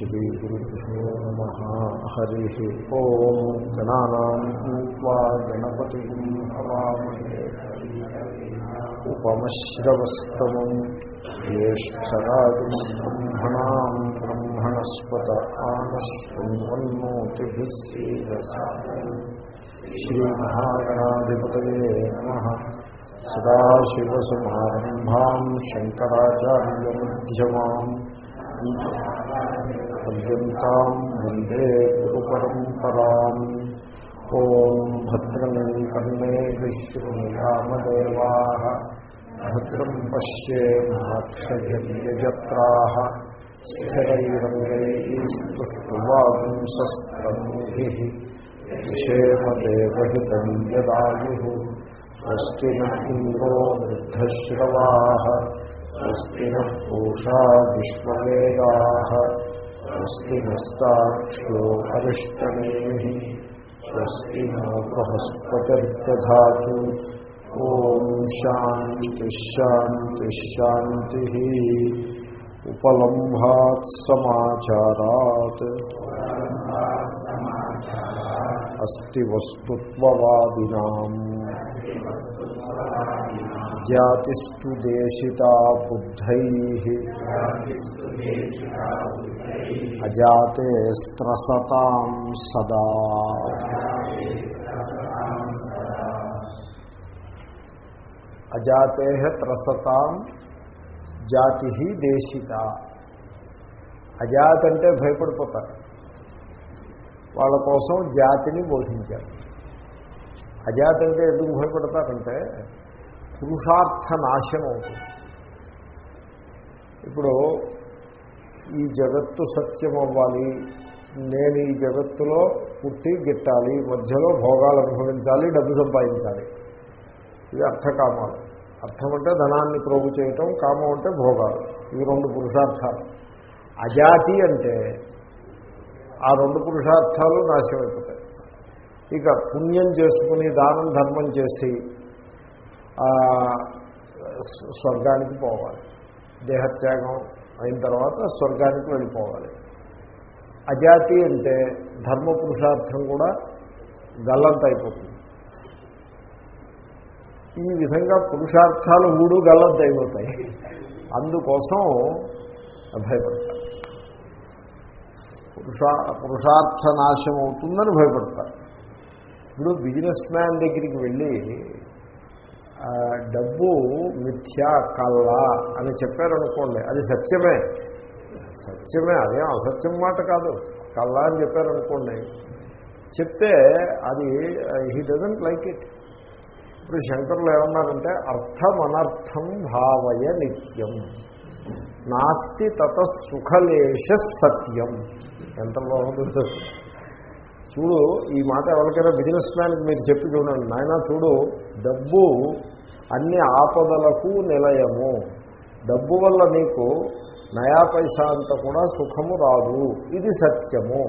श्रीगुरुभ्यो नमः हरिः ॐ गणानाम् ऊत्वा गणपतिम् हवामहे उपमश्रवस्तमम् ज्येष्ठराजम् ब्रह्मणाम् ब्रह्मणस्पत आनश्वन्वन्नोतिभिः सीदसा श्रीमहागणाधिपतये नमः सदाशिवसमारम्भाम् शङ्कराचार्यमध्यमाम् पर्यन्ताम् वन्दे गुरुपरम्पराम् ॐ भद्रम् कर्णे विश्रुयामदेवाः भद्रम् पश्येमाक्षयजत्राः स्थिरैरङ्गैस्तुष्टुवांसस्त्रमुभिः विषेमदेवहितम् यदायुः स्वस्ति न इन्द्रो वृद्धश्रवाः स्वस्ति नः पूषा विश्ववेदाः स्वस्ति नस्ताक्ष्यो अरिष्टमेः स्वस्ति नो बृहस्पतिर्दधातु। ॐ शान्तिश्शान्तिश्शान्तिः उपलम्भात् समाचारात्। अस्ति वस्तुत्ववादिनाम्। జాతిస్తు దేశిత బుద్ధై. అజాతే స్త్రసతాం సదా. అజాతే త్రసతాం జాతి దేశిత. అజాత్ అంటే భయపడిపోతారు. వాళ్ళ కోసం జాతిని బోధించారు. అజాత్ అంటే ఎందుకు భయపడతారంటే పురుషార్థ నాశనం అవుతుంది ఇప్పుడు ఈ జగత్తు సత్యం అవ్వాలి నేను ఈ జగత్తులో పుట్టి గిట్టాలి మధ్యలో భోగాలు అనుభవించాలి డబ్బు సంపాదించాలి. ఇవి అర్థకామాలు. అర్థం అంటే ధనాన్ని ప్రోగు చేయటం కామం అంటే భోగాలు. ఇవి రెండు పురుషార్థాలు. అజాతి అంటే ఆ రెండు పురుషార్థాలు నాశమైపోతాయి ఇక పుణ్యం చేసుకుని దానం ధర్మం చేసి స్వర్గానికి పోవాలి. దేహత్యాగం అయిన తర్వాత స్వర్గానికి వెళ్ళిపోవాలి. అజాతి అంటే ధర్మ పురుషార్థం కూడా గల్లంత అయిపోతుంది. ఈ విధంగా పురుషార్థాలు మూడు గల్లంత అయిపోతాయి. అందుకోసం భయపడతారు. పురుషా పురుషార్థ నాశం అవుతుందని భయపడతారు. ఇప్పుడు బిజినెస్ మ్యాన్ దగ్గరికి వెళ్ళి డబ్బు మిథ్యా కళ్ళ అని చెప్పారనుకోండి అది సత్యమే. సత్యమే అదేం అసత్యం మాట కాదు. కళ్ళ అని చెప్పారనుకోండి చెప్తే అది హీ డజంట్ లైక్ ఇట్ ఇప్పుడు శంకరులు ఏమన్నారంటే అర్థం అనర్థం భావయ నిత్యం నాస్తి తత సుఖలేశ సత్యం. ఎంత బాగుంటుందో చూడు ఈ మాట ఎవరికైనా బిజినెస్ మ్యాన్కి మీరు చెప్పి చూడండి. నాయన చూడు డబ్బు అన్ని ఆపదలకు నిలయము. డబ్బు వల్ల నీకు నయా పైసా అంత కూడా సుఖము రాదు. ఇది సత్యము.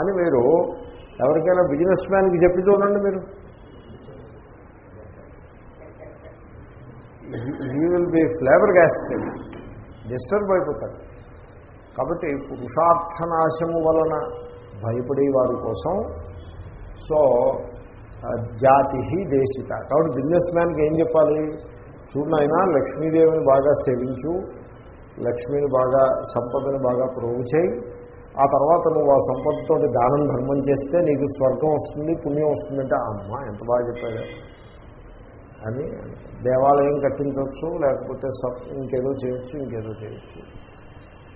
అని మీరు ఎవరికైనా బిజినెస్ మ్యాన్కి చెప్పి చూడండి మీరు. He will be flabbergasted disturb అయిపోతాడు కాబట్టి పురుషార్థనాశము వలన భయపడే వారి కోసం సో జాతి దేశిత. కాబట్టి బిజినెస్ మ్యాన్కి ఏం చెప్పాలి? చూడనైనా లక్ష్మీదేవిని బాగా సేవించు లక్ష్మిని బాగా సంపదని బాగా ప్రోగు చేయి. ఆ తర్వాత నువ్వు ఆ సంపదతో దానం ధర్మం చేస్తే నీకు స్వర్గం వస్తుంది పుణ్యం వస్తుందంటే అమ్మ ఎంత బాగా చెప్పాడు. అని దేవాలయం కట్టించవచ్చు లేకపోతే ఇంకేదో చేయొచ్చు ఇంకేదో చేయొచ్చు.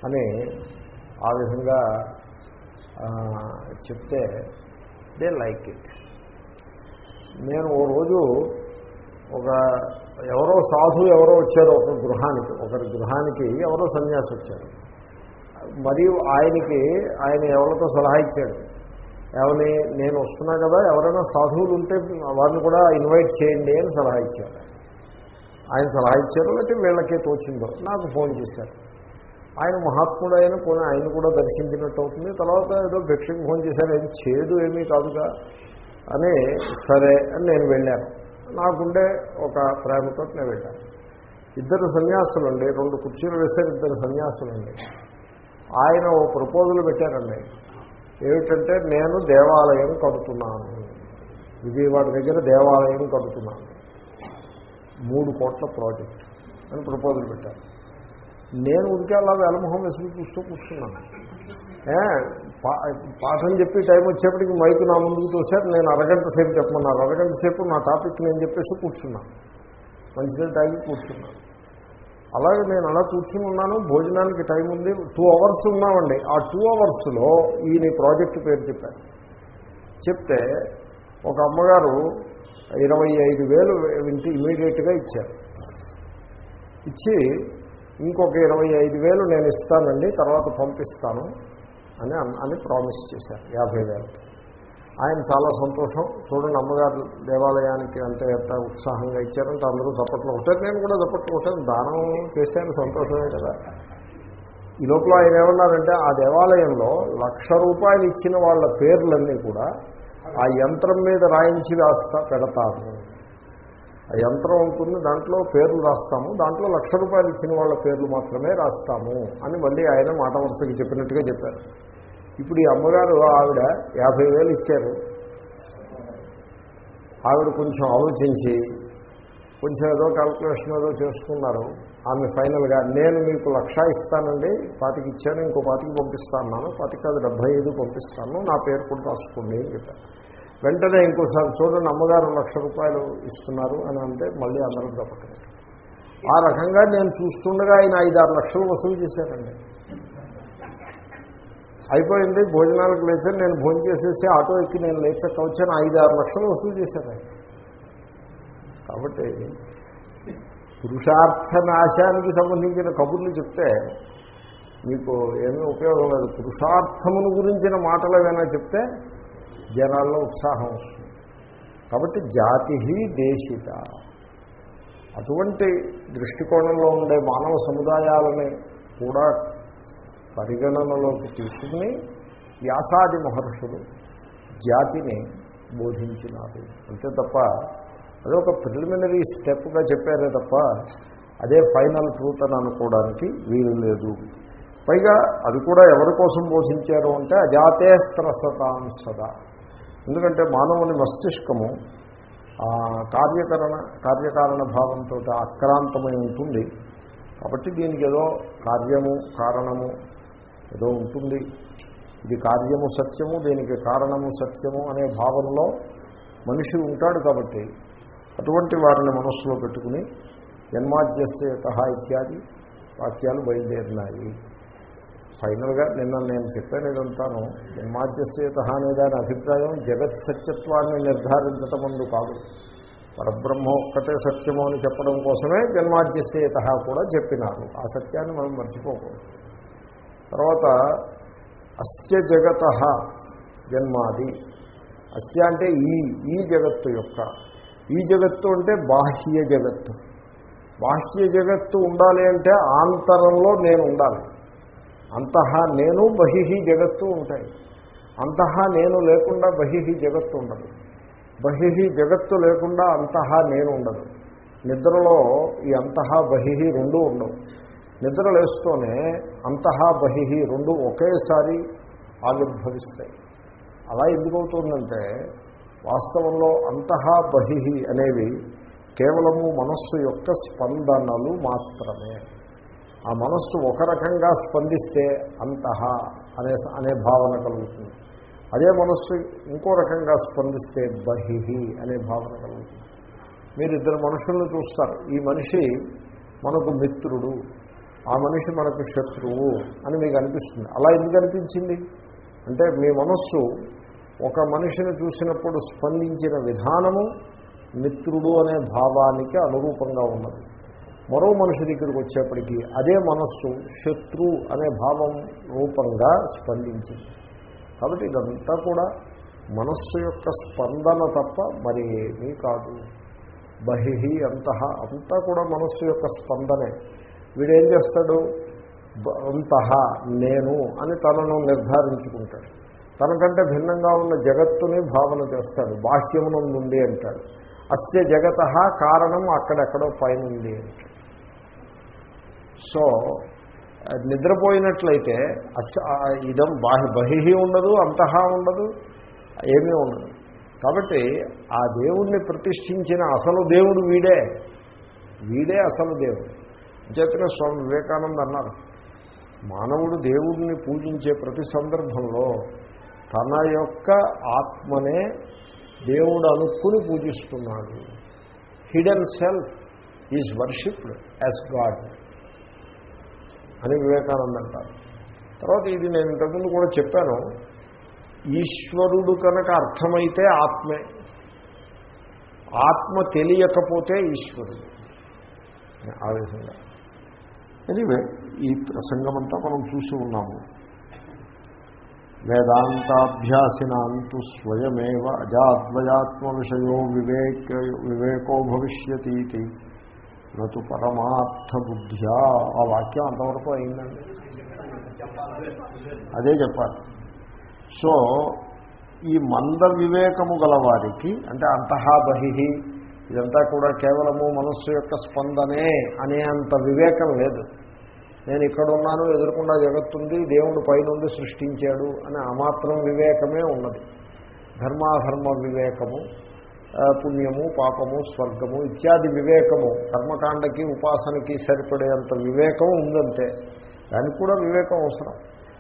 అని ఆ విధంగా చెప్తే దే లైక్ ఇట్ నేను ఓ రోజు ఒక ఎవరో సాధు ఎవరో వచ్చారు ఒక గృహానికి ఒకరి గృహానికి ఎవరో సన్యాసి వచ్చారు. మరియు ఆయనకి ఆయన ఎవరితో సలహా ఇచ్చాడు. ఎవరిని నేను వస్తున్నా కదా ఎవరైనా సాధువులు ఉంటే వారిని కూడా ఇన్వైట్ చేయండి అని సలహా ఇచ్చారు ఆయన సలహా ఇచ్చారు లేకపోతే వీళ్ళకే తోచిందో నాకు ఫోన్ చేశారు. ఆయన మహాత్ముడు అయిన పోనీ ఆయన కూడా దర్శించినట్టు అవుతుంది. తర్వాత ఏదో భిక్షకు ఫోన్ చేశారు. ఏం చేదు ఏమీ కాదుగా అని సరే అని నేను వెళ్ళాను. నాకుండే ఒక ప్రేమతో నేను వెళ్ళాను. ఇద్దరు సన్యాసులండి రెండు కుర్చీలు వేశారు ఇద్దరు సన్యాసులండి. ఆయన ఓ ప్రపోజల్ పెట్టారండి. ఏమిటంటే నేను దేవాలయం కడుతున్నాను విజయవాడ దగ్గర దేవాలయం కడుతున్నాను మూడు కోట్ల ప్రాజెక్ట్ అని ప్రపోజల్ పెట్టారు. నేను ఉడికే అలా వెలమొహం వెసులు చూస్తూ కూర్చున్నాను. పాఠం చెప్పి టైం వచ్చేప్పటికి మైకు నా ముందుకు చూశారు నేను అరగంట సేపు చెప్పమన్నారు. అరగంట సేపు నా టాపిక్ నేను చెప్పేసి కూర్చున్నాను మంచిదే టైం కూర్చున్నాను అలాగే నేను అలా కూర్చుని ఉన్నాను భోజనానికి టైం ఉంది. టూ అవర్స్ ఉన్నామండి. ఆ టూ అవర్స్లో ఈయన ప్రాజెక్ట్ పేరు చెప్పారు. చెప్తే ఒక అమ్మగారు ఇరవై ఐదు వేలు ఇంటి ఇమీడియట్గా ఇచ్చారు. ఇచ్చి ఇంకొక ఇరవై ఐదు వేలు నేను ఇస్తానండి తర్వాత పంపిస్తాను అని అని ప్రామిస్ చేశారు యాభై వేలు. ఆయన చాలా సంతోషం. చూడండి అమ్మగారు దేవాలయానికి అంటే ఎంత ఉత్సాహంగా ఇచ్చారంటే అందరూ చప్పట్లు కొట్టారు. నేను కూడా చప్పట్లు కొట్టాను. దానం చేశాను సంతోషమే కదా. ఈ లోపల ఆయన ఏమన్నారంటే ఆ దేవాలయంలో లక్ష రూపాయలు ఇచ్చిన వాళ్ళ పేర్లన్నీ కూడా ఆ యంత్రం మీద రాయించి రాస్తా పెడతారు యంత్రం ఉంటుంది దాంట్లో పేర్లు రాస్తాము దాంట్లో లక్ష రూపాయలు ఇచ్చిన వాళ్ళ పేర్లు మాత్రమే రాస్తాము అని మళ్ళీ ఆయన మాట వరుసకి చెప్పినట్టుగా చెప్పారు. ఇప్పుడు ఈ అమ్మగారు ఆవిడ యాభై వేలు ఇచ్చారు. ఆవిడ కొంచెం ఆలోచించి కొంచెం ఏదో క్యాల్కులేషన్ ఏదో చేసుకున్నారు. ఆమె ఫైనల్గా నేను మీకు లక్ష ఇస్తానండి పాతికి ఇచ్చాను ఇంకో పాతికి పంపిస్తాను పాతికి కాదు డెబ్బై ఐదు పంపిస్తాను నా పేరు కూడా రాసుకోండి అని చెప్పారు. వెంటనే ఇంకోసారి చూడండి అమ్మగారు లక్ష రూపాయలు ఇస్తున్నారు అని అంటే మళ్ళీ అందరూ దొరకలేదు ఆ రకంగా నేను చూస్తుండగా ఆయన ఐదు ఆరు లక్షలు వసూలు చేశారండి. అయిపోయింది భోజనాలకు లేచాను నేను భోజనం చేసేసి ఆటో ఎక్కి నేను లేచక్క వచ్చాను ఐదు ఆరు లక్షలు వసూలు చేశాను ఆయన. కాబట్టి పురుషార్థ నాశానికి సంబంధించిన కబుర్లు చెప్తే మీకు ఏమీ ఉపయోగం లేదు. పురుషార్థమును గురించిన మాటలు ఏమైనా చెప్తే జనాల్లో ఉత్సాహం వస్తుంది. కాబట్టి జాతి దేశిత. అటువంటి దృష్టికోణంలో ఉండే మానవ సముదాయాలని కూడా పరిగణనలోకి తీసుకుని వ్యాసాది మహర్షులు జాతిని బోధించినారు. అంతే తప్ప అదొక ప్రిలిమినరీ స్టెప్గా చెప్పారే తప్ప అదే ఫైనల్ ట్రూత్ అని అనుకోవడానికి వీలు లేదు. పైగా అది కూడా ఎవరి కోసం బోధించారు అంటే అజాతే స్త్రసతాం సదా. ఎందుకంటే మానవుని మస్తిష్కము ఆ, కార్యకరణ కార్యకారణ భావంతో అక్రాంతమై ఉంటుంది. కాబట్టి దీనికి ఏదో కార్యము కారణము ఏదో ఉంటుంది. ఇది కార్యము సత్యము దీనికి కారణము సత్యము అనే భావనలో మనిషి ఉంటాడు కాబట్టి అటువంటి వారిని మనస్సులో పెట్టుకుని జన్మాజ్యస్యత ఇత్యాది వాక్యాలు బయలుదేరినాయి. ఫైనల్గా నిన్న నేను చెప్పాను ఇదంతాను జన్మాద్యస్యత అనే దాని అభిప్రాయం జగత్ సత్యత్వాన్ని నిర్ధారించటం ముందు కాదు. పరబ్రహ్మ ఒక్కటే సత్యము అని చెప్పడం కోసమే జన్మాద్యస్యత కూడా చెప్పినారు. ఆ సత్యాన్ని మనం మర్చిపోకూడదు. తర్వాత అస్య జగత జన్మాది. అస్య అంటే ఈ ఈ జగత్తు యొక్క. ఈ జగత్తు అంటే బాహ్య జగత్తు. బాహ్య జగత్తు ఉండాలి అంటే ఆంతరంలో నేను ఉండాలి. అంతః నేను బహిహి జగత్తు ఉంటాయి. అంతః నేను లేకుండా బహిహి జగత్తు ఉండదు. బహిహి జగత్తు లేకుండా అంతః నేను ఉండదు. నిద్రలో ఈ అంతః బహిహి రెండూ ఉండవు. నిద్ర లేస్తూనే అంతః బహిహి రెండు ఒకేసారి ఆవిర్భవిస్తాయి. అలా ఎందుకు అవుతుందంటే వాస్తవంలో అంతః బహిహి అనేవి కేవలము మనస్సు యొక్క స్పందనలు మాత్రమే. ఆ మనస్సు ఒక రకంగా స్పందిస్తే అంతః అనే అనే భావన కలుగుతుంది. అదే మనస్సు ఇంకో రకంగా స్పందిస్తే బహిహి అనే భావన కలుగుతుంది. మీరు ఇద్దరు మనుషులను చూస్తారు. ఈ మనిషి మనకు మిత్రుడు ఆ మనిషి మనకు శత్రువు అని మీకు అనిపిస్తుంది. అలా ఎందుకు అనిపించింది? అంటే మీ మనస్సు ఒక మనిషిని చూసినప్పుడు స్పందించిన విధానము మిత్రుడు అనే భావానికి అనురూపంగా ఉన్నది. మరో మనిషి దగ్గరికి వచ్చేప్పటికీ అదే మనస్సు శత్రు అనే భావం రూపంగా స్పందించింది. కాబట్టి ఇదంతా కూడా మనస్సు యొక్క స్పందన తప్ప మరి ఏమీ కాదు. బహిహి అంతః అంతా కూడా మనస్సు యొక్క స్పందనే. వీడేం చేస్తాడు? అంతః నేను అని తనను నిర్ధారించుకుంటాడు. తనకంటే భిన్నంగా ఉన్న జగత్తుని భావన చేస్తాడు. బాహ్యమునందుంది అంటాడు. అస్య జగత కారణం అక్కడెక్కడో పైన ఉంది అంటాడు. సో నిద్రపోయినట్లయితే ఇదం బాహి బహిహి ఉండదు అంతహా ఉండదు ఏమీ ఉండదు. కాబట్టి ఆ దేవుణ్ణి ప్రతిష్ఠించిన అసలు దేవుడు వీడే. వీడే అసలు దేవుడు. చేతనే స్వామి వివేకానంద అన్నారు మానవుడు దేవుడిని పూజించే ప్రతి సందర్భంలో తన యొక్క ఆత్మనే దేవుడు అనుకుని పూజిస్తున్నాడు. Hidden self is worshipped as God. అని వివేకానంద అంటారు. తర్వాత ఇది నేను ఇంతకుముందు కూడా చెప్పాను. ఈశ్వరుడు కనుక అర్థమైతే ఆత్మే. ఆత్మ తెలియకపోతే ఈశ్వరుడు. ఆ విధంగా. ఎనివే ఈ ప్రసంగమంతా మనం చూసి ఉన్నాము. వేదాంతాభ్యాసినాంతు స్వయమేవ అజాద్వయాత్మ విషయో వివేక వివేకో భవిష్యతీతి. నటు పరమార్థ బుద్ధ్యా ఆ వాక్యం అంతవరకు అయిందండి. అదే చెప్పాలి. సో ఈ మంద వివేకము గలవారికి అంటే అంతహా బహి ఇదంతా కూడా కేవలము మనస్సు యొక్క స్పందనే అనేంత వివేకం లేదు. నేను ఇక్కడ ఉన్నాను ఎదుర్కొండా జగత్తుంది దేవుడు పైనుండి సృష్టించాడు అని ఆ మాత్రం వివేకమే ఉన్నది. ధర్మాధర్మ వివేకము పుణ్యము పాపము స్వర్గము ఇత్యాది వివేకము కర్మకాండకి ఉపాసనకి సరిపడేంత వివేకం ఉందంతే. దానికి కూడా వివేకం అవసరం.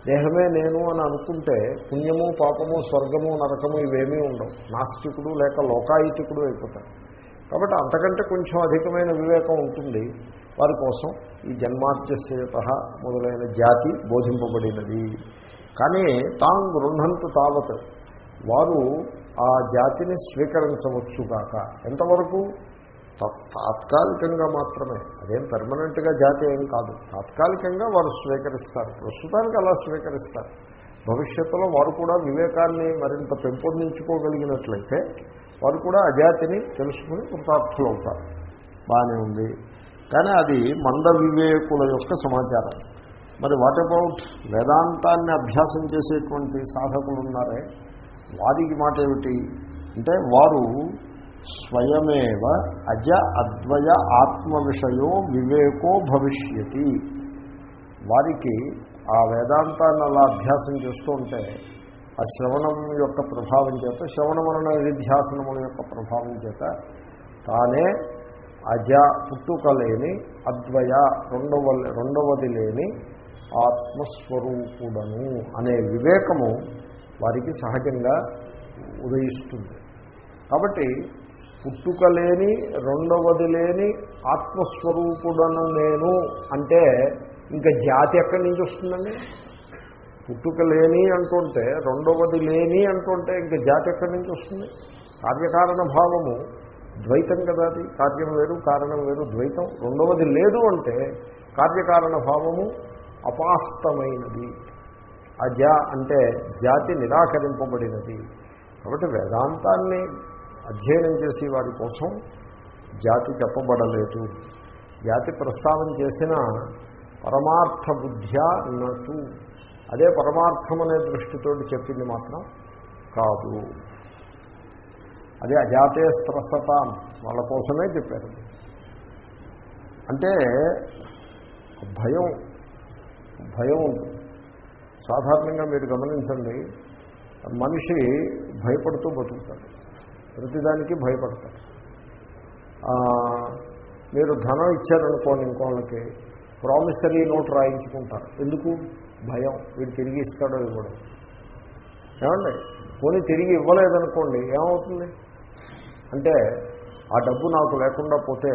దేహమే నేను అని అనుకుంటే పుణ్యము పాపము స్వర్గము నరకము ఇవేమీ ఉండవు. నాస్తికుడు లేక లోకాయితికుడు అయిపోతాడు. కాబట్టి అంతకంటే కొంచెం అధికమైన వివేకం ఉంటుంది వారి కోసం ఈ జన్మార్జస్యత మొదలైన జాతి బోధింపబడినది. కానీ తాను గృహంతు తావత్ వారు ఆ జాతిని స్వీకరించవచ్చుగాక. ఎంతవరకు? తాత్కాలికంగా మాత్రమే. అదేం పెర్మనెంట్గా జాతి ఏం కాదు. తాత్కాలికంగా వారు స్వీకరిస్తారు. ప్రస్తుతానికి అలా స్వీకరిస్తారు. భవిష్యత్తులో వారు కూడా వివేకాన్ని మరింత పెంపొందించుకోగలిగినట్లయితే వారు కూడా అజాతిని తెలుసుకుని కృతార్థులు అవుతారు బాగానే ఉంది. కానీ అది మంద వివేకుల యొక్క సమాచారం. మరి వాట్ అబౌట్ వేదాంతాన్ని అభ్యాసం చేసేటువంటి సాధకులు ఉన్నారే? వారికి మాట ఏమిటి? అంటే వారు స్వయమేవ అజ అద్వయ ఆత్మ విషయో వివేకో భవిష్యతి. వారికి ఆ వేదాంతాన్ని అలా అభ్యాసం చేస్తూ ఉంటే ఆ శ్రవణం యొక్క ప్రభావం చేత శ్రవణమరణ నిధ్యాసనముల యొక్క ప్రభావం చేత తానే అజ పుట్టుక లేని అద్వయ రెండవ రెండవది లేని ఆత్మస్వరూపుడను అనే వివేకము వారికి సహజంగా ఉదయిస్తుంది. కాబట్టి పుట్టుక లేని రెండవది లేని ఆత్మస్వరూపుడను నేను అంటే ఇంకా జాతి ఎక్కడి నుంచి వస్తుందండి? పుట్టుక లేని అంటుంటే రెండవది లేని అంటుంటే ఇంకా జాతి ఎక్కడి నుంచి వస్తుంది? కార్యకారణ భావము ద్వైతం కదా అది. కార్యం వేరు కారణం వేరు ద్వైతం. రెండవది లేదు అంటే కార్యకారణ భావము అపాస్తమైనది. అజ అంటే జాతి నిరాకరింపబడినది. కాబట్టి వేదాంతాన్ని అధ్యయనం చేసి వారి కోసం జాతి చెప్పబడలేదు. జాతి ప్రస్తావన చేసిన పరమార్థ బుద్ధ్యా నటు. అదే పరమార్థం అనే దృష్టితోటి చెప్పింది మాత్రం కాదు. అదే అజాతే స్త్రసత. వాళ్ళ కోసమే చెప్పారు. అంటే భయం భయం ఉంటుంది. సాధారణంగా మీరు గమనించండి మనిషి భయపడుతూ బతుకుతాడు. ప్రతిదానికి భయపడతాడు. మీరు ధనం ఇచ్చారనుకోండి ఇంకోళ్ళకి ప్రామిసరీ నోట్ రాయించుకుంటారు. ఎందుకు? భయం. వీడు తిరిగి ఇస్తాడో ఇవ్వడం. ఏమండి? పోనీ తిరిగి ఇవ్వలేదనుకోండి ఏమవుతుంది? అంటే ఆ డబ్బు నాకు లేకుండా పోతే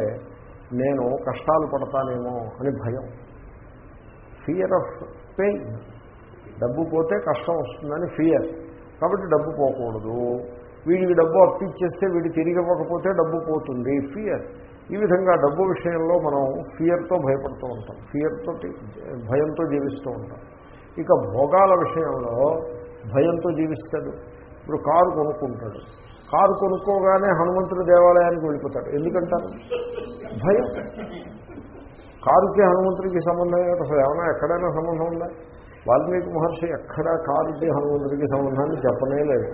నేను కష్టాలు పడతానేమో అని భయం. ఫియర్ ఆఫ్ పెయిన్ డబ్బు పోతే కష్టం వస్తుందని ఫియర్ కాబట్టి డబ్బు పోకూడదు. వీడికి డబ్బు అప్పిచ్చేస్తే వీడు తిరిగి ఇవ్వకపోతే డబ్బు పోతుంది. ఫియర్ ఈ విధంగా డబ్బు విషయంలో మనం ఫియర్తో భయపడుతూ ఉంటాం. ఫియర్తో భయంతో జీవిస్తూ ఉంటాం. ఇక భోగాల విషయంలో భయంతో జీవిస్తాడు. ఇప్పుడు కారు కొనుక్కుంటాడు. కారు కొనుక్కోగానే హనుమంతుడి దేవాలయానికి వెళ్ళిపోతాడు. ఎందుకంటారు? భయం. కారుకి హనుమంతుడికి సంబంధం ఏమిటి? అసలు ఏమైనా ఎక్కడైనా సంబంధం ఉందా? వాల్మీకి మహర్షి ఎక్కడా కారుకి హనుమంతుడికి సంబంధాన్ని చెప్పనే లేదు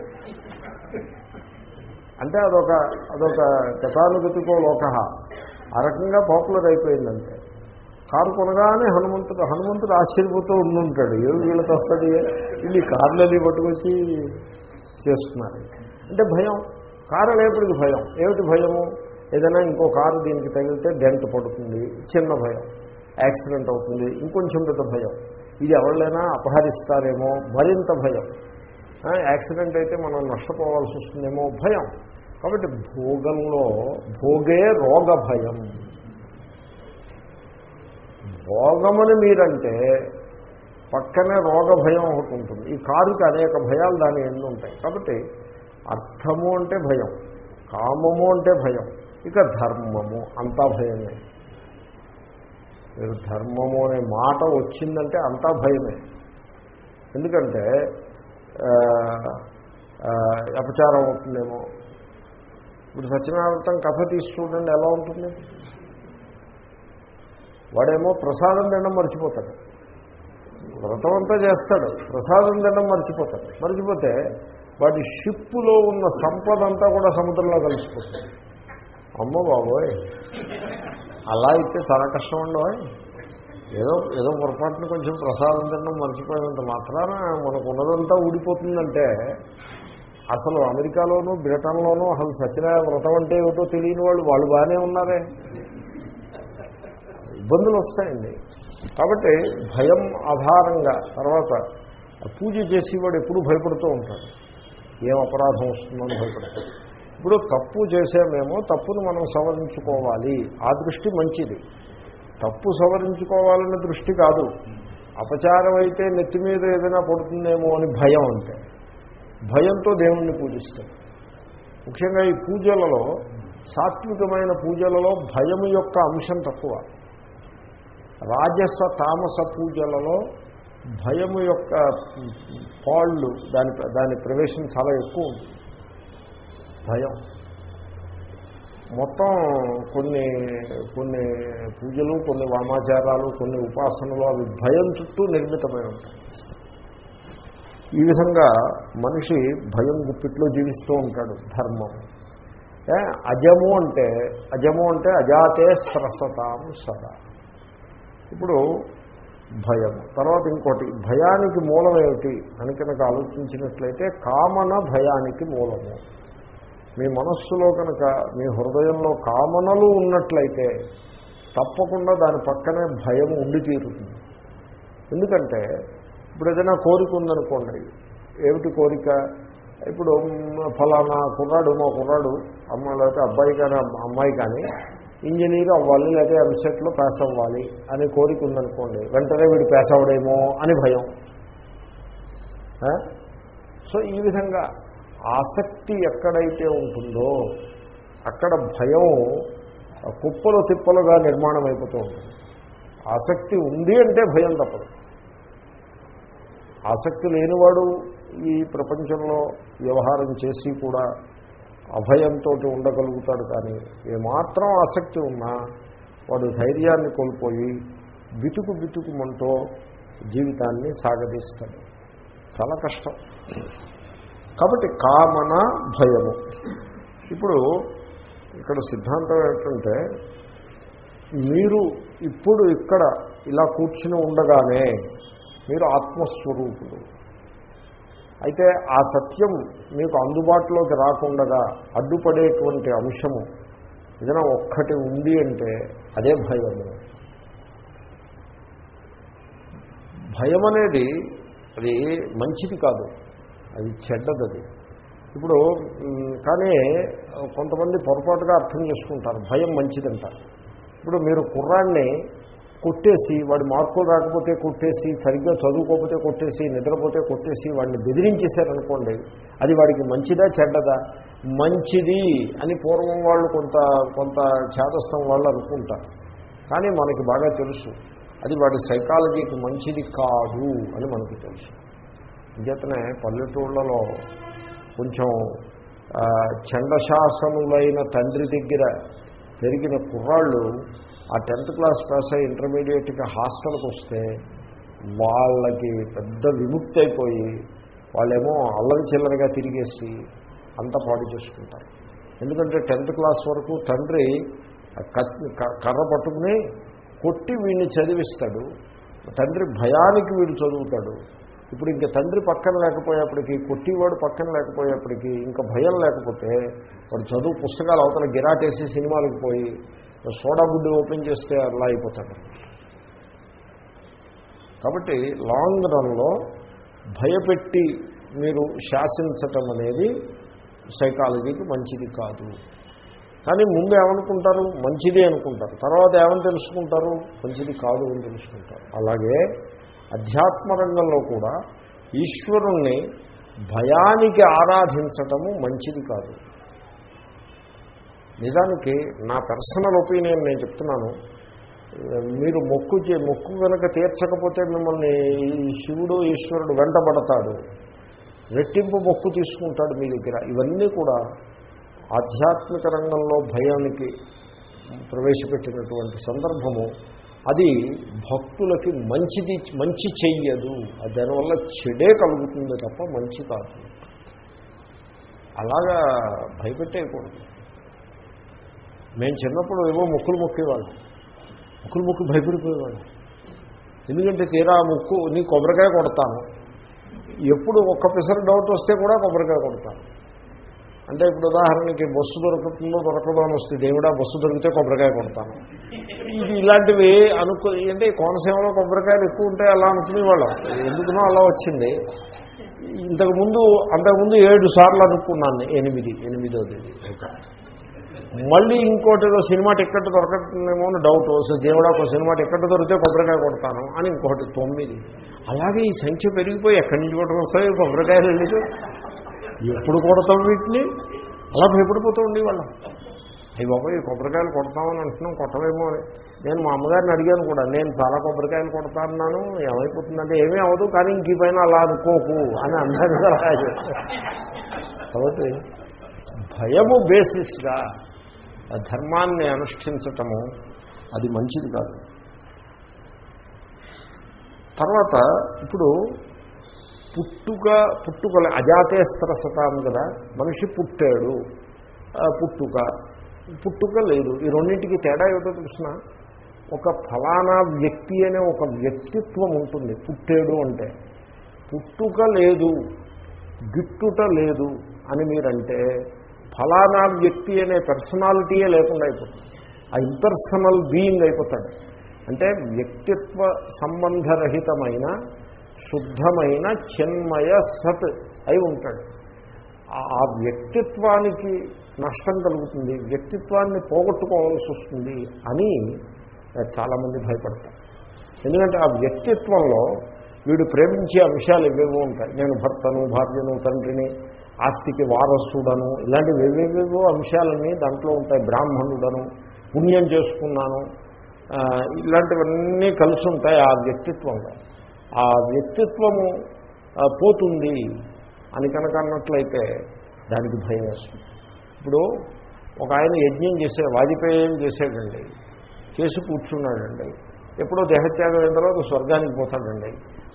అంటే అదొక అదొక గతానుగతికో లోక ఆ రకంగా పాపులర్ అయిపోయిందంటే కారు కొనగానే హనుమంతుడు హనుమంతుడు ఆశ్చర్యపోతూ ఉండుంటాడు. ఏ వీళ్ళకి వస్తుంది వీళ్ళు ఈ కార్లని పట్టుకొచ్చి చేస్తున్నారు. అంటే భయం. కారు లేపటికి భయం. ఏమిటి భయము? ఏదైనా ఇంకో కారు దీనికి తగిలితే డెంట్ పడుతుంది. చిన్న భయం. యాక్సిడెంట్ అవుతుంది. ఇంకొంచెం పెద్ద భయం. ఇది ఎవరినైనా అపహరిస్తారేమో మరింత భయం. యాక్సిడెంట్ అయితే మనం నష్టపోవాల్సి వస్తుందేమో భయం. కాబట్టి భోగంలో భోగే రోగ భయం. భోగమని మీరంటే పక్కనే రోగ భయం ఒకటి ఉంటుంది. ఈ కారుకి అనేక భయాలు దాని ఎందు ఉంటాయి. కాబట్టి అర్థము అంటే భయం కామము అంటే భయం ఇక ధర్మము అంతా భయమే. మీరు ధర్మము అనే మాట వచ్చిందంటే అంతా భయమే. ఎందుకంటే అపచారం అవుతుందేమో. ఇప్పుడు సత్యనారాయణ కథ తీసి చూడండి ఎలా ఉంటుంది? వాడేమో ప్రసాదం తినడం మర్చిపోతాడు. వ్రతం అంతా చేస్తాడు ప్రసాదం తినడం మర్చిపోతాడు. మర్చిపోతే వాడి షిప్పులో ఉన్న సంపద అంతా కూడా సముద్రంలో కలిసిపోతుంది. అమ్మ బాబోయ్. అలా అయితే చాలా కష్టం ఉండవు ఏదో ఏదో పొరపాటున కొంచెం ప్రసాదం తినడం మర్చిపోయినంత మాత్రాన మనకు ఉన్నదంతా ఊడిపోతుందంటే అసలు అమెరికాలోనూ బ్రిటన్లోనూ అసలు సత్యనారాయణ వ్రతం అంటే ఏమిటో తెలియని వాళ్ళు వాళ్ళు బాగానే ఉన్నారే. ఇబ్బందులు వస్తాయండి. కాబట్టి భయం ఆధారంగా తర్వాత పూజ చేసేవాడు ఎప్పుడూ భయపడుతూ ఉంటాడు. ఏం అపరాధం వస్తుందని భయపడతాడు. ఇప్పుడు తప్పు చేసామేమో తప్పును మనం సవరించుకోవాలి. ఆ దృష్టి మంచిది. తప్పు సవరించుకోవాలనే దృష్టి కాదు. అపచారం అయితే నెత్తి మీద ఏదైనా పడుతుందేమో అని భయం అంటే. భయంతో దేవుణ్ణి పూజిస్తాడు ముఖ్యంగా ఈ పూజలలో సాత్వికమైన పూజలలో భయం యొక్క అంశం తక్కువ. రాజస తామస పూజలలో భయము యొక్క పాళ్ళు దాని దాని ప్రవేశం చాలా ఎక్కువ ఉంటుంది. భయం. మొత్తం కొన్ని కొన్ని పూజలు కొన్ని వామాచారాలు కొన్ని ఉపాసనలు అవి భయం చుట్టూ నిర్మితమై ఉంటాయి. ఈ విధంగా మనిషి భయం గుప్పిట్లో జీవిస్తూ ఉంటాడు ధర్మం. అజము అంటే అజము అంటే అజాతే స్రసతాం సదా. ఇప్పుడు భయం తర్వాత ఇంకోటి భయానికి మూలం ఏమిటి? అని కనుక ఆలోచించినట్లయితే కామన భయానికి మూలము. మీ మనస్సులో కనుక మీ హృదయంలో కామనలు ఉన్నట్లయితే తప్పకుండా దాని పక్కనే భయం ఉండి తీరుతుంది. ఎందుకంటే ఇప్పుడు ఏదైనా కోరిక ఉందనుకోండి ఏమిటి కోరిక? ఇప్పుడు ఫలానా కుర్రాడు మా కుర్రాడు అమ్మ లేకపోతే అబ్బాయి కానీ అమ్మాయి కానీ ఇంజనీర్ అవ్వాలి లేకపోతే ఎంసెట్లో పాస్ అవ్వాలి అనే కోరిక ఉందనుకోండి వెంటనే వీడు పాస్ అవడేమో అని భయం. సో ఈ విధంగా ఆసక్తి ఎక్కడైతే ఉంటుందో అక్కడ భయం కుప్పలు తిప్పలుగా నిర్మాణం అయిపోతూ ఉంటుంది. ఆసక్తి ఉంది అంటే భయం తప్పదు. ఆసక్తి లేనివాడు ఈ ప్రపంచంలో వ్యవహారం చేసి కూడా అభయంతో ఉండగలుగుతాడు కానీ ఏమాత్రం ఆసక్తి ఉన్నా వాడు ధైర్యాన్ని కోల్పోయి బితుకు బితుకుమంటూ జీవితాన్ని సాగదీస్తాడు. చాలా కష్టం. కాబట్టి కామన భయము. ఇప్పుడు ఇక్కడ సిద్ధాంతం ఏంటంటే మీరు ఇప్పుడు ఇక్కడ ఇలా కూర్చుని ఉండగానే మీరు ఆత్మస్వరూపుడు. అయితే ఆ సత్యం మీకు అందుబాటులోకి రాకుండా అడ్డుపడేటువంటి అంశము ఏదైనా ఒక్కటి ఉంది అంటే అదే భయము. భయం అనేది అది మంచిది కాదు. అది చెడ్డదది ఇప్పుడు కానీ కొంతమంది పొరపాటుగా అర్థం చేసుకుంటారు భయం మంచిదంటారు. ఇప్పుడు మీరు కుర్రాన్ని కొట్టేసి వాడి మార్కులు రాకపోతే కొట్టేసి సరిగ్గా చదువుకోకపోతే కొట్టేసి నిద్రపోతే కొట్టేసి వాడిని బెదిరించేశారనుకోండి అది వాడికి మంచిదా చెడ్డదా? మంచిది అని పూర్వం వాళ్ళు కొంత కొంత చేదస్థం వాళ్ళు అనుకుంటారు. కానీ మనకి బాగా తెలుసు అది వాడి సైకాలజీకి మంచిది కాదు అని మనకు తెలుసు. ఇంకేతనే పల్లెటూళ్ళలో కొంచెం చండశాసనులైన తండ్రి దగ్గర పెరిగిన కుర్రాళ్ళు ఆ టెన్త్ క్లాస్ పాస్ అయ్యి ఇంటర్మీడియట్గా హాస్టల్కి వస్తే వాళ్ళకి పెద్ద విముక్తి అయిపోయి వాళ్ళేమో అల్లరి చిల్లరగా తిరిగేసి అంత పాడు చేసుకుంటారు. ఎందుకంటే టెన్త్ క్లాస్ వరకు తండ్రి కర్ర పట్టుకుని కొట్టి వీడిని చదివిస్తాడు. తండ్రి భయానికి వీడు చదువుతాడు. ఇప్పుడు ఇంకా తండ్రి పక్కన లేకపోయేప్పటికీ కొట్టివాడు పక్కన లేకపోయేప్పటికీ ఇంకా భయం లేకపోతే వాడు చదువు పుస్తకాలు అవతల గిరాటేసి సినిమాలకు పోయి సోడా గుడ్డు ఓపెన్ చేస్తే అలా అయిపోతాడు. కాబట్టి లాంగ్ రన్లో భయపెట్టి మీరు శాసించటం అనేది సైకాలజీకి మంచిది కాదు. కానీ ముందు ఏమనుకుంటారు? మంచిది అనుకుంటారు. తర్వాత ఏమని తెలుసుకుంటారు? మంచిది కాదు అని తెలుసుకుంటారు. అలాగే అధ్యాత్మ రంగంలో కూడా ఈశ్వరుణ్ణి భయానికి ఆరాధించటము మంచిది కాదు. నిజానికి నా పర్సనల్ ఒపీనియన్ నేను చెప్తున్నాను. మీరు మొక్కు మొక్కు కనుక తీర్చకపోతే మిమ్మల్ని ఈ శివుడు ఈశ్వరుడు వెంటబడతాడు రెట్టింపు మొక్కు తీసుకుంటాడు మీ దగ్గర. ఇవన్నీ కూడా ఆధ్యాత్మిక రంగంలో భయానికి ప్రవేశపెట్టినటువంటి సందర్భము. అది భక్తులకి మంచిది మంచి చెయ్యదు. దానివల్ల చెడే కలుగుతుంది తప్ప మంచి కాదు. అలాగా భయపెట్టేయకూడదు. మేము చిన్నప్పుడు ఏవో ముక్కులు మొక్కేవాళ్ళం. ముక్కులు ముక్కు భయపడిపోయేవాడు ఎందుకంటే తీరా ముక్కు నీ కొబ్బరికాయ కొడతాను. ఎప్పుడు ఒక్క పిసర్ డౌట్ వస్తే కూడా కొబ్బరికాయ కొడతాను. అంటే ఇప్పుడు ఉదాహరణకి బస్సు దొరుకుతుందో దొరకదో అని వస్తుంది దేవుడా బస్సు దొరికితే కొబ్బరికాయ కొడతాను. ఇది ఇలాంటివి అనుకు అంటే కోనసీమలో కొబ్బరికాయలు ఎక్కువ ఉంటాయి అలా అనుకునేవాళ్ళం. ఎందుకునో అలా వచ్చింది. ఇంతకుముందు అంతకుముందు ఏడు సార్లు అనుకున్నాను ఎనిమిది ఎనిమిదోది మళ్ళీ ఇంకోటి ఏదో సినిమా టికెట్ దొరకటమేమో అని డౌట్ వస్తుంది దేవుడా ఒక సినిమా టికెట్ దొరికితే కొబ్బరికాయ కొడతాను అని ఇంకొకటి తొమ్మిది. అలాగే ఈ సంఖ్య పెరిగిపోయి ఎక్కడి నుంచి కొట్టడం వస్తాయి కొబ్బరికాయలు? వెళ్ళి ఎప్పుడు కొడతాం వీటిని? అలా భయపడిపోతూ ఉండేవాళ్ళం. అయ్యి బాబాయ్ కొబ్బరికాయలు కొడతామని అంటున్నాం కొట్టవేమో అని. నేను మా అమ్మగారిని అడిగాను కూడా నేను చాలా కొబ్బరికాయలు కొడతాన్నాను ఏమైపోతుందంటే ఏమీ అవ్వదు కానీ ఇంక పైన అలా అనుకోకు అని అన్నారు కాబట్టి భయము బేసిస్గా ధర్మాన్ని అనుష్ఠించటము అది మంచిది కాదు. తర్వాత ఇప్పుడు పుట్టుక పుట్టుకల అజాతే సతాం కదా మనిషి పుట్టాడు. పుట్టుక. పుట్టుక లేదు. ఈ రెండింటికి తేడా ఏమిటో తెలిసిన? ఒక ఫలానా వ్యక్తి అనే ఒక వ్యక్తిత్వం ఉంటుంది. పుట్టాడు అంటే. పుట్టుక లేదు. గిట్టుట లేదు అని మీరంటే ఫలానా వ్యక్తి అనే పర్సనాలిటీయే లేకుండా అయిపోతుంది. ఆ ఇంపర్సనల్ బీయింగ్ అయిపోతాడు. అంటే వ్యక్తిత్వ సంబంధరహితమైన శుద్ధమైన చిన్మయ సత్ అయి ఉంటాడు. ఆ వ్యక్తిత్వానికి నష్టం కలుగుతుంది వ్యక్తిత్వాన్ని పోగొట్టుకోవాల్సి వస్తుంది అని చాలామంది భయపడతారు. ఎందుకంటే ఆ వ్యక్తిత్వంలో వీడు ప్రేమించే అంశాలు ఏవేవో ఉంటాయి. నేను భర్తను భార్యను తండ్రిని ఆస్తికి వారసుడను ఇలాంటివి ఏవేవేవో అంశాలన్నీ దాంట్లో ఉంటాయి. బ్రాహ్మణుడను పుణ్యం చేసుకున్నాను ఇలాంటివన్నీ కలిసి ఉంటాయి ఆ వ్యక్తిత్వంలో. ఆ వ్యక్తిత్వము పోతుంది అని కనుక అన్నట్లయితే దానికి భయం వేస్తుంది. ఇప్పుడు ఒక ఆయన యజ్ఞం చేసే వాజపేయం చేసేదండి. చేసి కూర్చున్నాడండి. ఎప్పుడో దేహత్యాగం అయిన తర్వాత స్వర్గానికి పోతాడండి.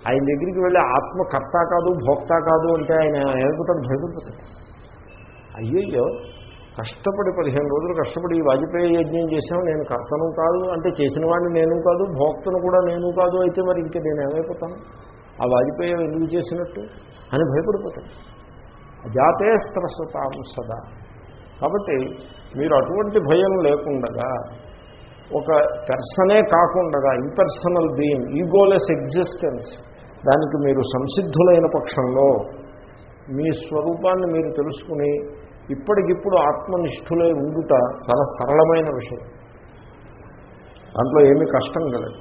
ఆయన దగ్గరికి వెళ్ళి ఆత్మ కర్త కాదు భోక్త కాదు అంటే ఆయన ఏమిపోతాడు భయపడిపోతాడు అయ్యయ్యో కష్టపడి పదిహేను రోజులు కష్టపడి ఈ వాజపేయి యజ్ఞం చేశాం నేను కర్తను కాదు అంటే చేసిన వాడిని నేను కాదు భోక్తను కూడా నేను కాదు అయితే మరి ఇంకా నేను ఏమైపోతాను? ఆ వాజపేయి ఎందుకు చేసినట్టు? అని భయపడిపోతాను జాతే స్త్రసతాం సదా. కాబట్టి మీరు అటువంటి భయం లేకుండగా ఒక పెర్సనే కాకుండా ఇంపర్సనల్ బీయింగ్ ఈగోలెస్ ఎగ్జిస్టెన్స్ దానికి మీరు సంసిద్ధులైన పక్షంలో మీ స్వరూపాన్ని మీరు తెలుసుకుని ఇప్పటికిప్పుడు ఆత్మనిష్ఠులై ఉండుట చాలా సరళమైన విషయం. దాంట్లో ఏమీ కష్టం కలదు.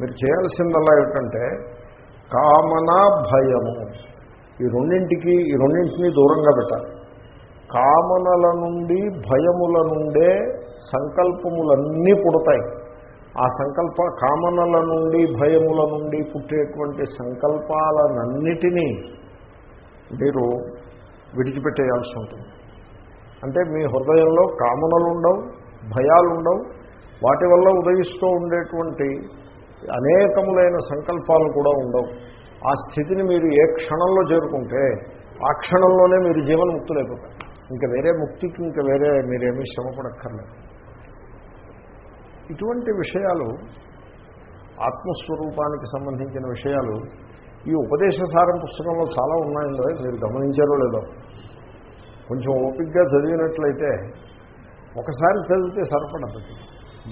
మీరు చేయాల్సిందల్లా ఏమిటంటే కామన భయము. ఈ రెండింటికి ఈ రెండింటినీ దూరంగా పెట్టాలి. కామనల నుండి భయముల నుండే సంకల్పములన్నీ పుడతాయి. ఆ సంకల్ప కామనల నుండి భయముల నుండి పుట్టేటువంటి సంకల్పాలనన్నిటినీ మీరు విడిచిపెట్టేయాల్సి ఉంటుంది. అంటే మీ హృదయంలో కామనలు ఉండవు భయాలు ఉండవు వాటి వల్ల ఉదయిస్తూ ఉండేటువంటి అనేకములైన సంకల్పాలు కూడా ఉండవు. ఆ స్థితిని మీరు ఏ క్షణంలో చేరుకుంటే ఆ క్షణంలోనే మీరు జీవన్ముక్తులైపోతారు. ఇంకా వేరే ముక్తికి ఇంకా వేరే మీరేమీ శ్రమపడక్కర్లేదు. ఇటువంటి విషయాలు ఆత్మస్వరూపానికి సంబంధించిన విషయాలు ఈ ఉపదేశసారం పుస్తకంలో చాలా ఉన్నాయండి. మీరు గమనించారో లేదో. కొంచెం ఓపిక్గా చదివినట్లయితే ఒకసారి చదివితే సరిపడదు.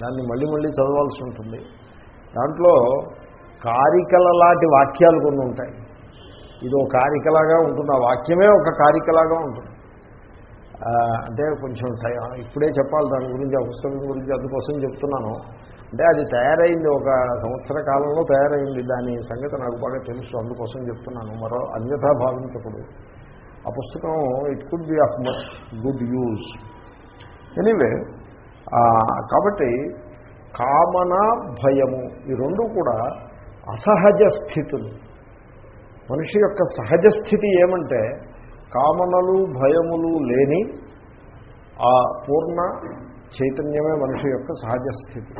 దాన్ని మళ్ళీ మళ్ళీ చదవాల్సి ఉంటుంది. దాంట్లో కారికల లాంటి వాక్యాలు కొన్ని ఉంటాయి. ఇది ఒక కారికలాగా ఉంటుంది. ఆ వాక్యమే ఒక కారికలాగా ఉంటుంది. అంటే కొంచెం ఇప్పుడే చెప్పాలి. దాని గురించి ఆ పుస్తకం గురించి అందుకోసం చెప్తున్నాను. అంటే అది తయారైంది. ఒక సంవత్సర కాలంలో తయారైంది. దాని సంగతి నాకు బాగా తెలుసు. అందుకోసం చెప్తున్నాను. మరో అన్యథా భావించకూడదు. ఆ పుస్తకం it could be of much good use anyway కాబట్టి కామన భయము ఈ రెండు కూడా అసహజ స్థితులు. మనిషి యొక్క సహజ స్థితి ఏమంటే కామనలు భయములు లేని ఆ పూర్ణ చైతన్యమే మనిషి యొక్క సహజ స్థితి.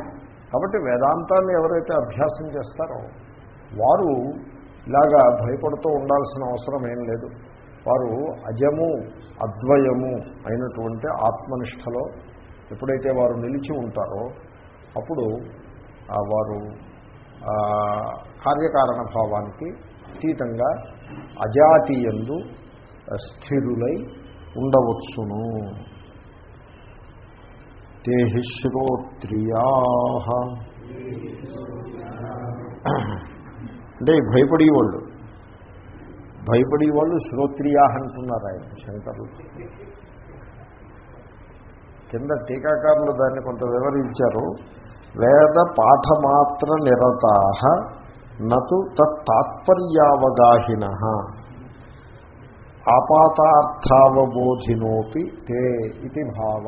కాబట్టి వేదాంతాన్ని ఎవరైతే అభ్యాసం చేస్తారో వారు ఇలాగా భయపడుతూ ఉండాల్సిన అవసరం ఏం లేదు. వారు అజము అద్వయము అయినటువంటి ఆత్మనిష్టలో ఎప్పుడైతే వారు నిలిచి ఉంటారో అప్పుడు వారు కార్యకారణ భావానికి అతీతంగా అజాతీయందు స్థిరులై ఉండవచ్చును. తేహి శ్రోత్రియా. అంటే భయపడేవాళ్ళు. భయపడి వాళ్ళు శ్రోత్రియా అంటున్నారు ఆయన శంకరులు. కింద టీకాకారులు దాన్ని కొంత వివరించారు. వేద పాఠమాత్ర నిరతా నతు తత్పర్యావగాహిన ఆపాతార్థావబోధినోపి తే ఇది భావ.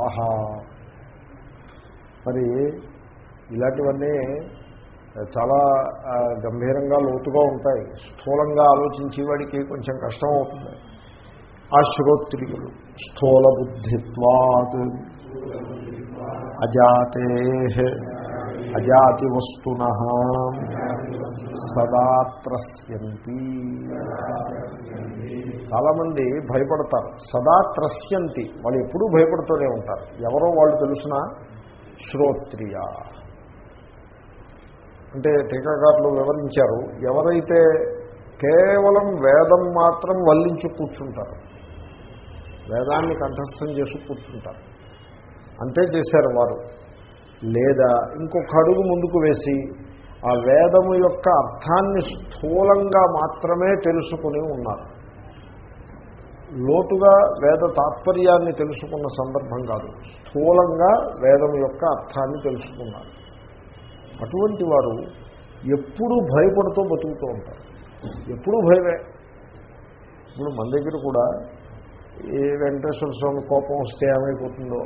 మరి ఇలాంటివన్నీ చాలా గంభీరంగా లోతుగా ఉంటాయి. స్థూలంగా ఆలోచించేవాడికి కొంచెం కష్టం అవుతుంది. ఆ శ్రోత్రియులు స్థూల బుద్ధిత్వాత్ అజాతే అజాతి వస్తున సదా త్రస్యంతి. చాలామంది భయపడతారు. సదా త్రస్యంతి. వాళ్ళు ఎప్పుడూ భయపడుతూనే ఉంటారు. ఎవరో వాళ్ళు తెలుసిన? శ్రోత్రియ. అంటే టీకాకారులు వివరించారు ఎవరైతే కేవలం వేదం మాత్రం వల్లించి కూర్చుంటారు వేదాన్ని కంఠస్థం చేసి కూర్చుంటారు అంతే చేశారు వారు. లేదా ఇంకొక అడుగు ముందుకు వేసి ఆ వేదము యొక్క అర్థాన్ని స్థూలంగా మాత్రమే తెలుసుకుని ఉన్నారు. లోతుగా వేద తాత్పర్యాన్ని తెలుసుకున్న సందర్భం కాదు స్థూలంగా వేదం యొక్క అర్థాన్ని తెలుసుకున్నారు. అటువంటి వారు ఎప్పుడూ భయపడుతూ బతుకుతూ ఉంటారు. ఎప్పుడూ భయమే. ఇప్పుడు మన దగ్గర కూడా ఏ వెంకటేశ్వర స్వామి కోపం వస్తే ఏమైపోతుందో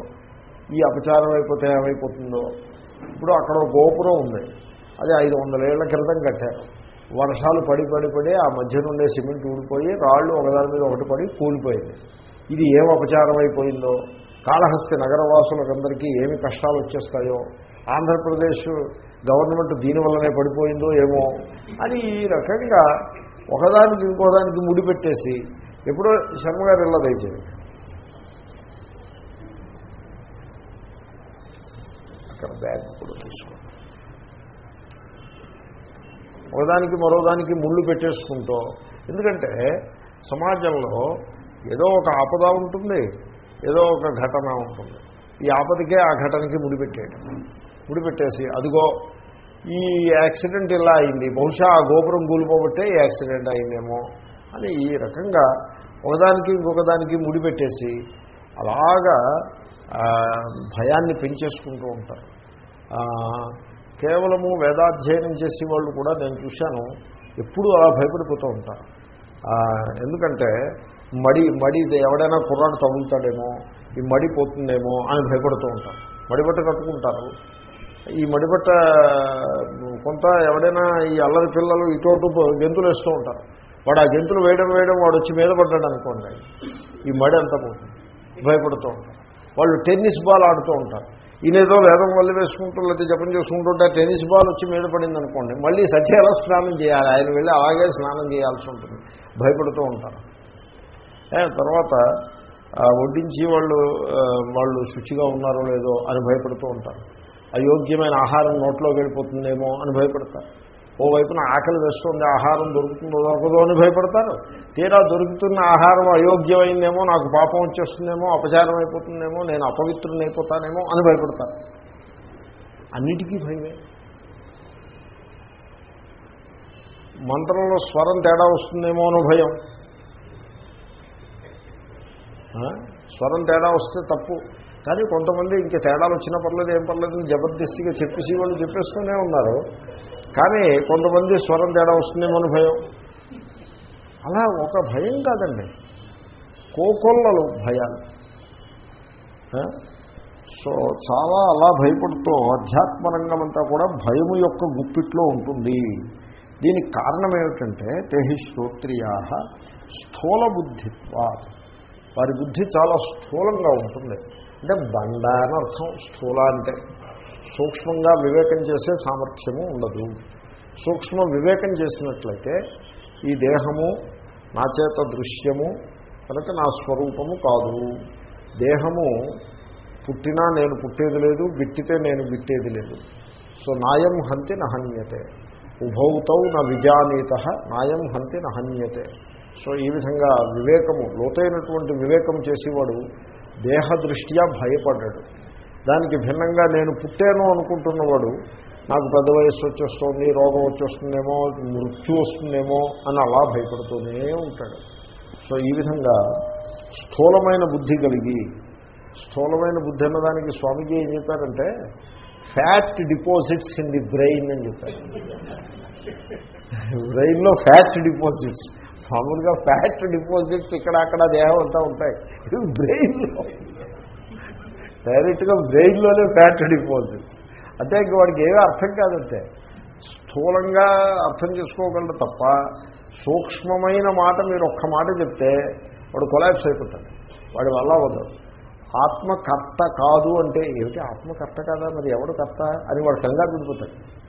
ఈ అపచారం అయిపోతే ఏమైపోతుందో ఇప్పుడు అక్కడ గోపురం ఉంది. అది ఐదు వందల ఏళ్ళ క్రితం కట్టారు. వర్షాలు పడి పడి పడి ఆ మధ్య నుండే సిమెంట్ ఊడిపోయి రాళ్ళు ఒకదాని మీద ఒకటి పడి కూలిపోయింది. ఇది ఏం అపచారం అయిపోయిందో కాళహస్తి నగరవాసులకందరికీ ఏమి కష్టాలు వచ్చేస్తాయో ఆంధ్రప్రదేశ్ గవర్నమెంట్ దీనివల్లనే పడిపోయిందో ఏమో అని ఈ రకంగా ఒకదానికి ఇంకోదానికి ముడిపెట్టేసి ఎప్పుడో శర్మగారు ఇళ్ళ అక్కడ బ్యాగ్ కూడా తీసుకోండి ఒకదానికి మరోదానికి ముళ్ళు పెట్టేసుకుంటూ ఎందుకంటే సమాజంలో ఏదో ఒక ఆపద ఉంటుంది ఏదో ఒక ఘటన ఉంటుంది. ఈ ఆపదకే ఆ ఘటనకి ముడిపెట్టేయడం ముడిపెట్టేసి అదిగో ఈ యాక్సిడెంట్ ఇలా అయింది. బహుశా ఆ గోపురం కూలిపోబట్టే ఈ యాక్సిడెంట్ అయిందేమో అని ఈ రకంగా ఒకదానికి ఇంకొకదానికి ముడిపెట్టేసి అలాగా భయాన్ని పెంచేసుకుంటూ ఉంటారు. కేవలము వేదాధ్యయనం చేసే వాళ్ళు కూడా నేను చూశాను ఎప్పుడూ అలా భయపడిపోతూ ఉంటారు. ఎందుకంటే మడి మడి ఎవడైనా కుర్రాడు తగులుతాడేమో ఈ మడి పోతుందేమో అని భయపడుతూ ఉంటారు. మడిబట్ట కట్టుకుంటారు. ఈ మడిబట్ట కొంత ఎవడైనా ఈ అల్లరి పిల్లలు ఇటువంటి గెంతులు వేస్తూ ఉంటారు. వాడు ఆ గెంతులు వేయడం వేయడం వాడు వచ్చి మీద పడ్డాడు అనుకోండి. ఈ మడి అంతా పోతుంది. భయపడుతూ ఉంటారు. వాళ్ళు టెన్నిస్ బాల్ ఆడుతూ ఉంటారు. ఈయనేదో వేదం వల్ల వేసుకుంటూ లేకపోతే జపం చేసుకుంటుంటే టెన్నిస్ బాల్ వచ్చి మీద పడింది అనుకోండి. మళ్ళీ సత్యాల స్నానం చేయాలి. ఆయన వెళ్ళి అలాగే స్నానం చేయాల్సి ఉంటుంది. భయపడుతూ ఉంటారు. తర్వాత వడ్డించి వాళ్ళు వాళ్ళు శుచిగా ఉన్నారో లేదో అని భయపడుతూ ఉంటారు. అయోగ్యమైన ఆహారం నోట్లోకి వెళ్ళిపోతుందేమో అని భయపడతారు. ఓ వైపున ఆకలి వేస్తుంది ఆహారం దొరుకుతుందో దొరకదో అని భయపడతారు. తీరా దొరుకుతున్న ఆహారం అయోగ్యమైందేమో నాకు పాపం వచ్చేస్తుందేమో అపచారం అయిపోతుందేమో నేను అపవిత్రుని అయిపోతానేమో అని భయపడతారు. అన్నిటికీ భయమే. మంత్రంలో స్వరం తేడా వస్తుందేమో అని భయం. స్వరం తేడా వస్తే తప్పు. కానీ కొంతమంది ఇంక తేడాలు వచ్చినా పర్లేదు ఏం పర్లేదు జబర్దస్తిగా చెప్పేసి వాళ్ళు చెప్పేస్తూనే ఉన్నారు. కానీ కొంతమంది స్వరం తేడా వస్తుందేమో అని భయం. అలా ఒక భయం కాదండి. కోకొల్లలు భయాలు. సో చాలా అలా భయపడుతూ ఆధ్యాత్మ రంగం అంతా కూడా భయము యొక్క గుప్పిట్లో ఉంటుంది. దీనికి కారణం ఏమిటంటే తెహి శ్రోత్రియా స్థూల బుద్ధిత్వా వారి బుద్ధి చాలా స్థూలంగా ఉంటుంది. అంటే బండ అని అర్థం స్థూల అంటే సూక్ష్మంగా వివేకం చేసే సామర్థ్యము ఉండదు. సూక్ష్మ వివేకం చేసినట్లయితే ఈ దేహము నా చేత దృశ్యము కనుక నా స్వరూపము కాదు. దేహము పుట్టినా నేను పుట్టేది లేదు గిట్టితే నేను గిట్టేది లేదు. సో నాయం హంతి నహన్యతే. ఉభౌతౌ నా విజానీత నాయం హంతి నహన్యతే. సో ఈ విధంగా వివేకము లోతైనటువంటి వివేకం చేసేవాడు దేహదృష్ట్యా భయపడ్డాడు. దానికి భిన్నంగా నేను పుట్టాను అనుకుంటున్నవాడు నాకు పెద్ద వయస్సు వచ్చేస్తుంది రోగం వచ్చేస్తుందేమో మృత్యు వస్తుందేమో అని అలా భయపడుతూనే ఉంటాడు. సో ఈ విధంగా స్థూలమైన బుద్ధి కలిగి స్థూలమైన బుద్ధి అన్నదానికి స్వామీజీ ఏం చెప్పారంటే fat deposits in the brain అని చెప్పారు. బ్రెయిన్లో ఫ్యాట్ డిపాజిట్స్ మామూలుగా ఫ్యాట్ డిపాజిట్స్ ఇక్కడ అక్కడ దేహం అంతా ఉంటాయి. ఇది బ్రెయిన్లో డైరెక్ట్గా బ్రెయిన్లోనే ఫ్యాట్ డిపాజిట్స్ అంటే ఇంక వాడికి ఏమీ అర్థం కాదంటే స్థూలంగా అర్థం చేసుకోగలరు తప్ప సూక్ష్మమైన మాట మీరు ఒక్క మాట చెప్తే వాడు కొలాబ్స్ అయిపోతాడు. వాడి వల్ల అవ్వదు. ఆత్మకర్త కాదు అంటే ఏమిటి ఆత్మకర్త కాదా? మరి ఎవడు కర్త? అని వాడు కంగారు పెడిపోతాడు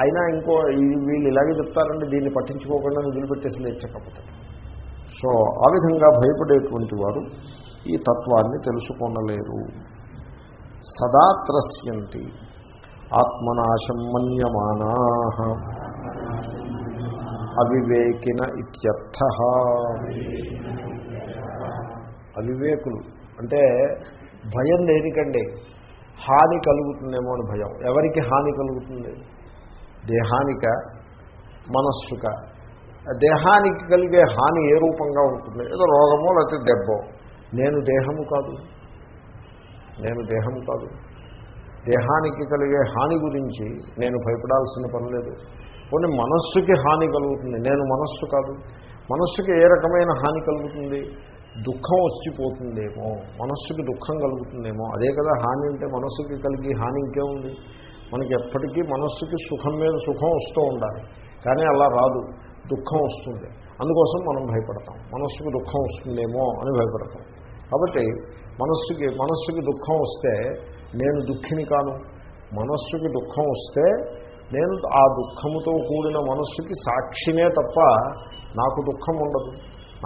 అయినా ఇంకో వీళ్ళు ఇలాగే చెప్తారండి దీన్ని పట్టించుకోకుండా వదిలిపెట్టేసి లేచకపోతే. సో ఆ విధంగా భయపడేటువంటి వారు ఈ తత్వాన్ని తెలుసుకొనలేరు. సదా త్రస్యంతి. ఆత్మనాశం మన్యమానా. అవివేకిన ఇత్యర్థ. అవివేకులు. అంటే భయం దేనికండి? హాని కలుగుతుందేమో అని భయం. ఎవరికి హాని కలుగుతుంది? దేహానిక మనస్సుక. దేహానికి కలిగే హాని ఏ రూపంగా ఉంటుంది? ఏదో రోగమో లేకపోతే దెబ్బో. నేను దేహము కాదు. నేను దేహము కాదు. దేహానికి కలిగే హాని గురించి నేను భయపడాల్సిన పని లేదు. కొన్ని మనస్సుకి హాని కలుగుతుంది. నేను మనస్సు కాదు. మనస్సుకి ఏ రకమైన హాని కలుగుతుంది? దుఃఖం వచ్చిపోతుందేమో. మనస్సుకి దుఃఖం కలుగుతుందేమో. అదే కదా హాని అంటే మనస్సుకి కలిగి హాని ఇంకేముంది? మనకి ఎప్పటికీ మనస్సుకి సుఖం మీద సుఖం వస్తూ ఉండాలి. కానీ అలా రాదు. దుఃఖం వస్తుంది. అందుకోసం మనం భయపడతాం. మనస్సుకు దుఃఖం వస్తుందేమో అని భయపడతాం. కాబట్టి మనస్సుకి మనస్సుకి దుఃఖం వస్తే నేను దుఃఖిని కాను. మనస్సుకి దుఃఖం వస్తే నేను ఆ దుఃఖముతో కూడిన మనస్సుకి సాక్షినే తప్ప నాకు దుఃఖం ఉండదు.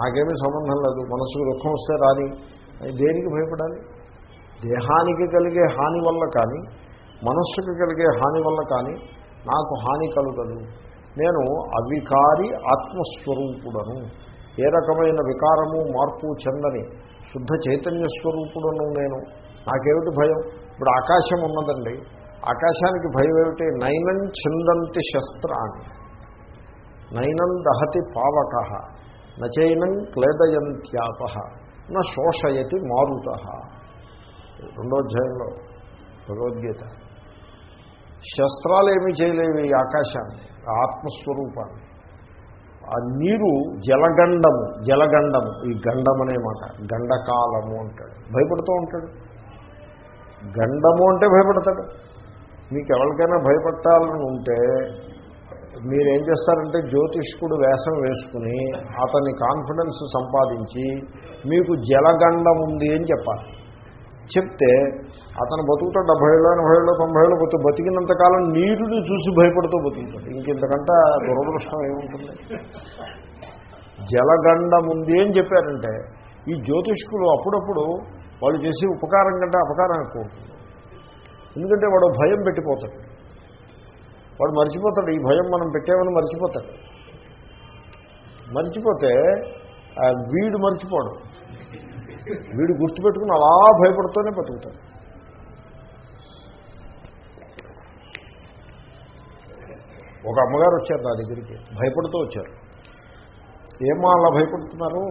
నాకేమీ సంబంధం లేదు. మనస్సుకు దుఃఖం వస్తే రాని దేనికి భయపడాలి? దేహానికి కలిగే హాని వల్ల కానీ మనస్సుకు కలిగే హాని వల్ల కానీ నాకు హాని కలుగదు. నేను అవికారి ఆత్మస్వరూపుడను. ఏ రకమైన వికారము మార్పు చెందని శుద్ధ చైతన్య స్వరూపుడను నేను. నాకేమిటి భయం? ఇప్పుడు ఆకాశం ఉన్నదండి. ఆకాశానికి భయం ఏమిటి? నైనం చిందంతి శస్త్రాన్ని. నైనం దహతి పావక. నచైనం క్లేదయంత్యాప. న శోషయతి మారుత. రెండో అధ్యాయంలో భగవద్గీత. శస్త్రాలు ఏమీ చేయలేవు ఈ ఆకాశాన్ని ఆత్మస్వరూపాన్ని. ఆ నీరు జలగండము జలగండము ఈ గండం అనే మాట. గండకాలము అంటాడు. భయపడుతూ ఉంటాడు. గండము అంటే భయపడతాడు. మీకు ఎవరికైనా భయపట్టాలని ఉంటే మీరేం చేస్తారంటే జ్యోతిష్కుడు వేషం వేసుకుని అతని కాన్ఫిడెన్స్ సంపాదించి మీకు జలగండం ఉంది అని చెప్పాలి. చెప్తే అతను బతుకుతా డెబ్బై ఏళ్ళు ఎనభై ఏళ్ళు తొంభై ఏళ్ళు బతు బతికినంతకాలం నీరుని చూసి భయపడుతూ బతుకుతాడు. ఇంకెంతకంటే దురదృష్టం ఏముంటుంది? జలగండం ఉంది అని చెప్పారంటే ఈ జ్యోతిష్కులు అప్పుడప్పుడు వాళ్ళు చేసే ఉపకారం కంటే అపకారం ఎక్కువ ఎందుకంటే వాడు భయం పెట్టిపోతాడు. వాడు మర్చిపోతాడు. ఈ భయం మనం పెట్టామని మర్చిపోతాడు. మర్చిపోతే ఆ వీడు మర్చిపోడు. వీడు గుర్తుపెట్టుకుని అలా భయపడుతూనే బతుకుతాడు. ఒక అమ్మగారు వచ్చారు నా దగ్గరికి భయపడుతూ వచ్చారు. ఏమో అలా భయపడుతున్నారు?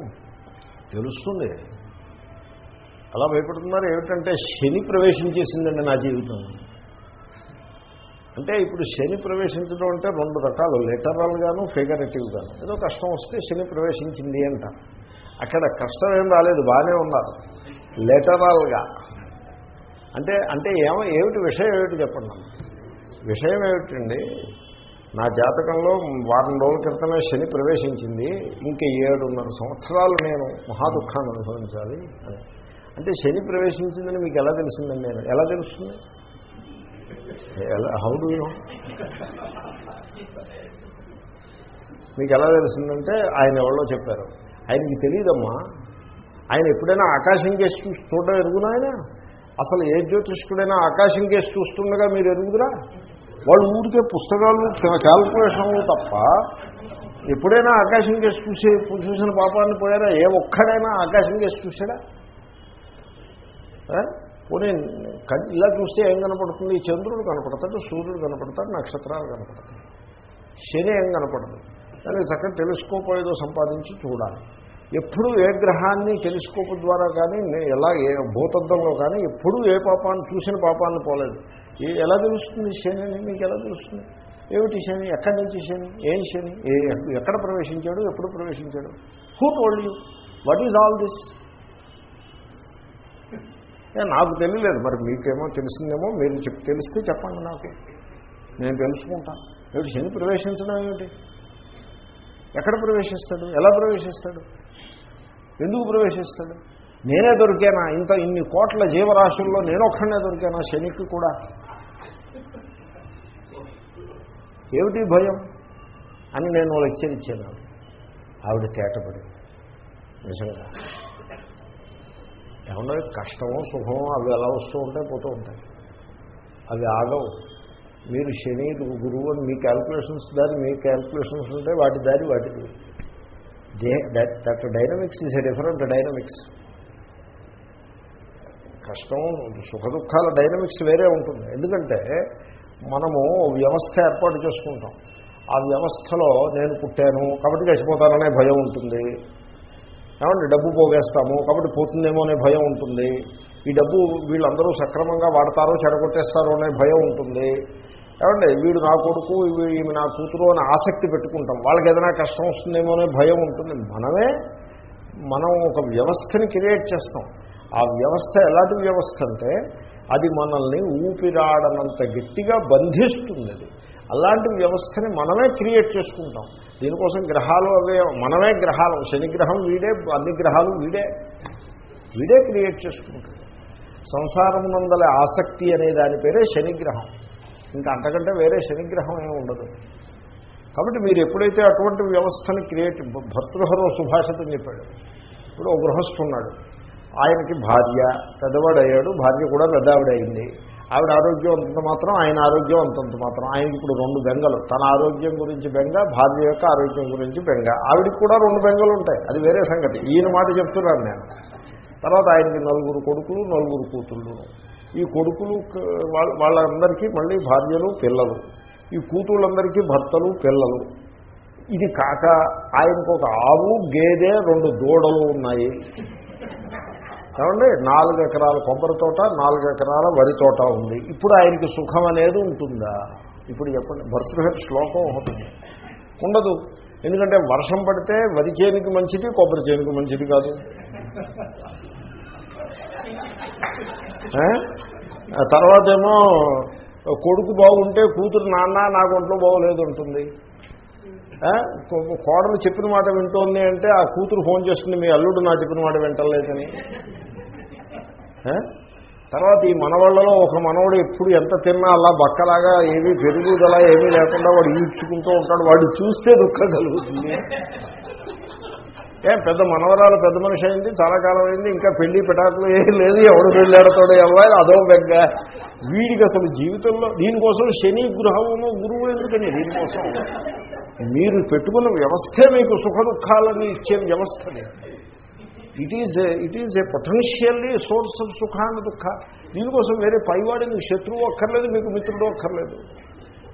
తెలుస్తుంది. అలా భయపడుతున్నారు ఏమిటంటే శని ప్రవేశించేసిందండి నా జీవితం. అంటే ఇప్పుడు శని ప్రవేశించడం అంటే రెండు రకాలు లిటరల్గాను ఫిగరేటివ్గాను ఏదో కష్టం వస్తే శని ప్రవేశించింది అంట అక్కడ కష్టం ఏం రాలేదు బాగానే ఉన్నారు. లెటరల్గా. అంటే అంటే ఏమో ఏమిటి విషయం ఏమిటి చెప్పండి విషయం ఏమిటండి నా జాతకంలో వారం రోజుల క్రితమే శని ప్రవేశించింది ఇంకా ఏడున్నర సంవత్సరాలు నేను మహా దుఃఖాన్ని అనుభవించాలి. అని అంటే శని ప్రవేశించిందని మీకు ఎలా తెలిసిందండి నేను? ఎలా తెలుస్తుంది? ఎలా హౌ డూ మీకు ఎలా తెలిసిందంటే ఆయన ఎవరో చెప్పారు. ఆయనకి తెలియదమ్మా ఆయన ఎప్పుడైనా ఆకాశం కేసి చూసి చూడడం ఎరుగునా ఆయన? అసలు ఏ జ్యోతిష్కుడైనా ఆకాశం కేసి చూస్తుండగా మీరు ఎరుగుదురా? వాళ్ళు ఊరికే పుస్తకాలు క్యాల్కులేషన్లు తప్ప ఎప్పుడైనా ఆకాశం కేసి చూసే చూసిన పాపాన్ని పోయారా? ఏ ఒక్కడైనా ఆకాశం కేసి చూసాడా పోనీ ఇలా చూస్తే ఏం కనపడుతుంది? చంద్రుడు కనపడతాడు సూర్యుడు కనపడతాడు నక్షత్రాలు కనపడతాయి. శని ఏం కనపడదు? దాన్ని చక్కటి టెలిస్కోప్ ఏదో సంపాదించి చూడాలి. ఎప్పుడు ఏ గ్రహాన్ని టెలిస్కోప్ ద్వారా కానీ ఎలా ఏ భూతద్దంలో కానీ ఎప్పుడూ ఏ పాపాన్ని చూసిన పాపాన్ని పోలేదు. ఏ ఎలా తెలుస్తుంది శని అని మీకు ఎలా తెలుస్తుంది? ఏమిటి శని? ఎక్కడి నుంచి శని? ఏం శని? ఏ ఎక్కడ ప్రవేశించాడు? ఎప్పుడు ప్రవేశించాడు? Who told you what is all this ఏ, నాకు తెలియలేదు. మరి మీకేమో తెలిసిందేమో? మీరు చెప్ తెలిస్తే చెప్పండి నాకు. నేను తెలుసుకుంటాను ఏమిటి శని ప్రవేశించడం ఏమిటి? ఎక్కడ ప్రవేశిస్తాడు? ఎలా ప్రవేశిస్తాడు? ఎందుకు ప్రవేశిస్తాడు? నేనే దొరికానా? ఇంత ఇన్ని కోట్ల జీవరాశుల్లో నేనొక్కడనే దొరికానా శనికి కూడా? ఏమిటి భయం? అని నేను లెక్చర్ ఇచ్చాను. ఆవిడ తేటపడి నిజంగా. ఏమన్నా కష్టమో సుఖమో అవి ఎలా వస్తూ ఉంటాయి పోతూ ఉంటాయి. అవి ఆగవు. మీరు శని గురువు అని మీ క్యాల్కులేషన్స్ దారి మీ క్యాల్కులేషన్స్ ఉంటాయి వాటి దారి వాటిది. They that that dynamics is a different dynamics కష్టం సుఖ దుఃఖాల డైనమిక్స్ వేరే ఉంటుంది. ఎందుకంటే మనము వ్యవస్థ ఏర్పాటు చేసుకుంటాం. ఆ వ్యవస్థలో నేను పుట్టాను కాబట్టి చచ్చిపోతాననే భయం ఉంటుంది. ఏమంటే డబ్బు పోగేస్తాము కాబట్టి పోతుందేమో అనే భయం ఉంటుంది. ఈ డబ్బు వీళ్ళందరూ సక్రమంగా వాడతారో చెడగొట్టేస్తారో అనే భయం ఉంటుంది. ఏమండి వీడు నా కొడుకు ఈమె నా కూతురు అని ఆసక్తి పెట్టుకుంటాం. వాళ్ళకి ఏదైనా కష్టం వస్తుందేమో అనే భయం ఉంటుంది. మనమే మనం ఒక వ్యవస్థని క్రియేట్ చేస్తాం. ఆ వ్యవస్థ ఎలాంటి వ్యవస్థ అంటే అది మనల్ని ఊపిరాడనంత గట్టిగా బంధిస్తుంది అది. అలాంటి వ్యవస్థని మనమే క్రియేట్ చేసుకుంటాం. దీనికోసం గ్రహాలు అవే మనమే గ్రహాలు. శనిగ్రహం వీడే అన్ని గ్రహాలు వీడే. వీడే క్రియేట్ చేసుకుంటాం. సంసారం నందల ఆసక్తి అనే దాని పేరే శనిగ్రహం. ఇంకా అంతకంటే వేరే శనిగ్రహం ఏమి ఉండదు. కాబట్టి మీరు ఎప్పుడైతే అటువంటి వ్యవస్థని క్రియేట్ భర్తృహరో సుభాషితం చెప్పాడు. ఇప్పుడు ఓ గృహస్థు ఉన్నాడు. ఆయనకి భార్య పెద్దవాడయ్యాడు భార్య కూడా పెద్దవాడు ఆవిడ ఆరోగ్యం అంతంత మాత్రం ఆయన ఆరోగ్యం అంతంత మాత్రం. ఆయనకి ఇప్పుడు రెండు బెంగలు. తన ఆరోగ్యం గురించి బెంగ భార్య యొక్క ఆరోగ్యం గురించి బెంగ. ఆవిడికి కూడా రెండు బెంగలు ఉంటాయి. అది వేరే సంగతి. ఈయన మాట చెప్తున్నాను నేను. తర్వాత ఆయనకి నలుగురు కొడుకులు నలుగురు కూతుళ్ళు ఈ కొడుకులు వాళ్ళ వాళ్ళందరికీ మళ్ళీ భార్యలు పిల్లలు. ఈ కూతుళ్ళందరికీ భర్తలు పిల్లలు. ఇది కాక ఆయనకు ఒక ఆవు గేదె రెండు దూడలు ఉన్నాయి. ఏమండి? నాలుగు ఎకరాల కొబ్బరి తోట నాలుగు ఎకరాల వరి తోట ఉంది. ఇప్పుడు ఆయనకి సుఖం అనేది ఉంటుందా? ఇప్పుడు చెప్పండి. భర్తృహరి శ్లోకం ఉంటుంది ఉండదు. ఎందుకంటే వర్షం పడితే వరి చేనుకి మంచిది కొబ్బరి చేనుకి మంచిది కాదు. తర్వాత ఏమో కొడుకు బాగుంటే కూతురు నాన్న నాకు ఒంట్లో బాగోలేదు ఉంటుంది కోడలు చెప్పిన మాట వింటోంది అంటే ఆ కూతురు ఫోన్ చేస్తుంది మీ అల్లుడు నా చెప్పిన మాట వింటలేదని. తర్వాత ఈ మనవాళ్ళలో ఒక మనవడు ఎప్పుడు ఎంత తిన్నా అలా బక్కలాగా ఏమీ పెరుగుదల ఏమీ లేకుండా వాడు ఈడ్చుకుంటూ ఉంటాడు. వాడు చూస్తే దుఃఖం కలుగుతుంది. ఏ పెద్ద మనవరాలు పెద్ద మనిషి అయింది చాలా కాలం అయింది ఇంకా పెళ్ళి పిటాకులు ఏం లేదు ఎవడు పెళ్ళాడతాడు ఎవరు అదో బెగ్గ. వీడికి అసలు జీవితంలో దీనికోసం శని గృహము గురువు ఎందుకని? దీనికోసం. మీరు పెట్టుకున్న వ్యవస్థే మీకు సుఖ దుఃఖాలని ఇచ్చే వ్యవస్థనే it is it is a potentially source of sukha and dukha. దీనికోసం వేరే పైవాడి మీకు శత్రువు అక్కర్లేదు మీకు మిత్రుడు అక్కర్లేదు.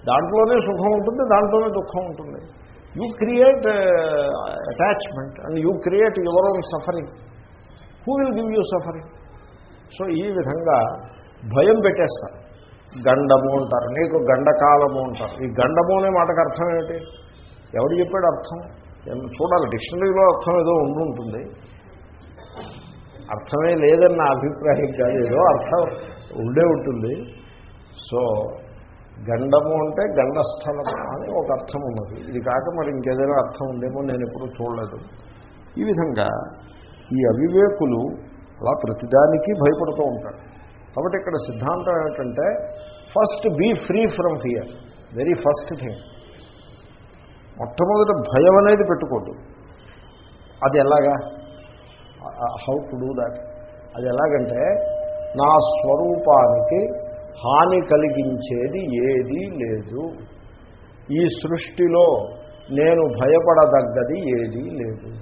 దాంట్లోనే సుఖం ఉంటుంది దాంట్లోనే దుఃఖం ఉంటుంది. You create attachment and you create your own suffering who will give you suffering so ఈ విధంగా భయం పెట్టేస్తారు గండము అంటారు. నీకు గండకాలము అంటారు. ఈ గండము అనే మాటకు అర్థం ఏమిటి? ఎవడు చెప్పాడు అర్థం? చూడాలి. డిక్షనరీలో అర్థం ఏదో ఉండి ఉంటుంది. అర్థమే లేదని నా అభిప్రాయం కాదు. ఏదో అర్థం ఉండే ఉంటుంది. సో గండము అంటే గండస్థలము అని ఒక అర్థం ఉన్నది. ఇది కాక మరి ఇంకేదైనా అర్థం ఉందేమో నేను ఎప్పుడూ చూడలేదు. ఈ విధంగా ఈ అవివేకులు అలా ప్రతిదానికి భయపడుతూ ఉంటారు. కాబట్టి ఇక్కడ సిద్ధాంతం ఏమిటంటే first be free from fear very first thing మొట్టమొదటి భయం అనేది పెట్టుకోదు అది ఎలాగా? హౌ టు డూ దాట్ అది ఎలాగంటే నా స్వరూపానికి హాని కలిగించేది ఏదీ లేదు. ఈ సృష్టిలో నేను భయపడదగ్గది ఏదీ లేదు.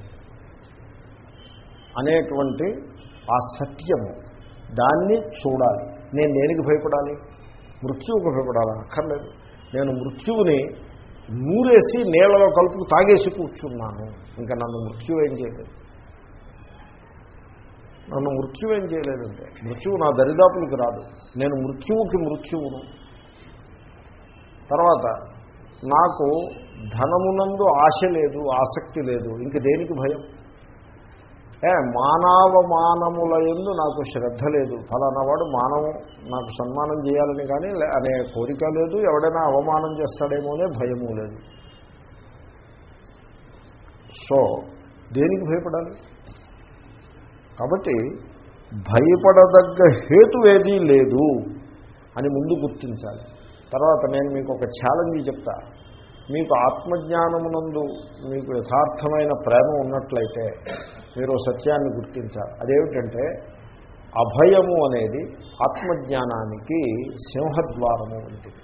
అనేటువంటి ఆ సత్యము దాన్ని చూడాలి. నేను దేనికి భయపడాలి? మృత్యువుకు భయపడాలి? అక్కర్లేదు. నేను మృత్యువుని నూరేసి నీళ్ళలో కలుపు తాగేసి కూర్చున్నాను. ఇంకా నన్ను మృత్యువు ఏం చేయలేదు. నన్ను మృత్యువు ఏం చేయలేదంటే మృత్యువు నా దరిదాపులకు రాదు. నేను మృత్యువుకి మృత్యువును. తర్వాత నాకు ధనమునందు ఆశ లేదు ఆసక్తి లేదు ఇంక దేనికి భయం? ఏ మానవమానముల ఎందు నాకు శ్రద్ధ లేదు. ఫలానా వాడు మానవం నాకు సన్మానం చేయాలని కానీ లే- అనే కోరిక లేదు ఎవడైనా అవమానం చేస్తాడేమో అనే భయము లేదు. సో దేనికి భయపడాలి? కాబట్టి భయపడదగ్గ హేతు ఏదీ లేదు అని ముందు గుర్తించాలి. తర్వాత నేను మీకు ఒక ఛాలెంజ్ చెప్తా. మీకు ఆత్మజ్ఞానమునందు మీకు యథార్థమైన ప్రేమ ఉన్నట్లయితే మీరు సత్యాన్ని గుర్తించాలి. అదేమిటంటే అభయము అనేది ఆత్మజ్ఞానానికి సింహద్వారము వంటిది.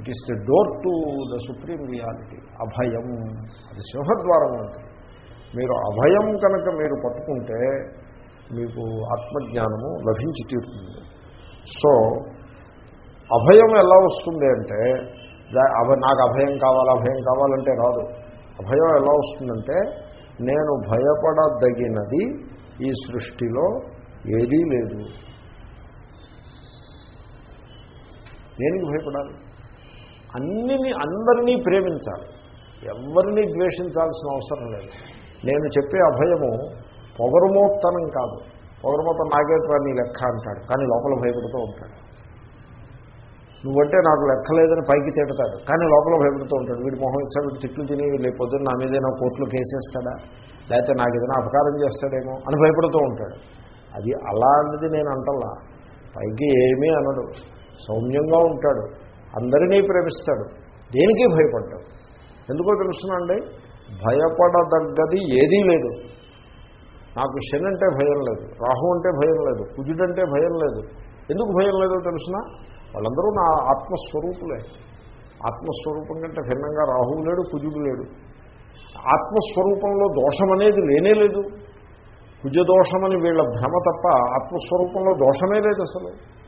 It is the door to the supreme reality అభయం అది సింహద్వారం వంటిది. మీరు అభయం కనుక మీరు పట్టుకుంటే మీకు ఆత్మజ్ఞానము లభించి తీరుతుంది. సో అభయం ఎలా వస్తుంది అంటే అభ నాకు అభయం కావాలి అభయం కావాలంటే రాదు. అభయం ఎలా వస్తుందంటే నేను భయపడదగినది ఈ సృష్టిలో ఏదీ లేదు. దేనికి భయపడాలి? అన్నిని అందరినీ ప్రేమించాలి. ఎవరిని ద్వేషించాల్సిన అవసరం లేదు. నేను చెప్పే అభయము పొగరుమోత్తనం కాదు. పొగరుమోత్తం నాగేట్రా నీ లెక్క అంటాడు. కానీ లోపల భయపడుతూ ఉంటాడు. నువ్వంటే నాకు లెక్క లేదని పైకి తిడతాడు కానీ లోపల భయపడుతూ ఉంటాడు. వీడి మొహం ఇచ్చాడు వీడు తిట్లు తిని లేకపోతే నా మీదైనా కోర్టులో కేసేస్తాడా? లేకపోతే నాకు ఏదైనా అపకారం చేస్తాడేమో అని భయపడుతూ ఉంటాడు. అది అలాంటిది నేను అంటల్లా. పైకి ఏమీ అనడు. సౌమ్యంగా ఉంటాడు. అందరినీ ప్రేమిస్తాడు. దేనికి భయపడ్డాడు ఎందుకో తెలుసునండి. భయపడదగ్గది ఏదీ లేదు. నాకు శని అంటే భయం లేదు రాహు అంటే భయం లేదు కుజుడంటే భయం లేదు. ఎందుకు భయం లేదో తెలిసిన? వాళ్ళందరూ నా ఆత్మస్వరూపులే. ఆత్మస్వరూపం కంటే భిన్నంగా రాహువు లేడు కుజుడు లేడు. ఆత్మస్వరూపంలో దోషం అనేది లేనే లేదు. కుజదోషమని వీళ్ళ భ్రమ తప్ప ఆత్మస్వరూపంలో దోషమే లేదు అసలు.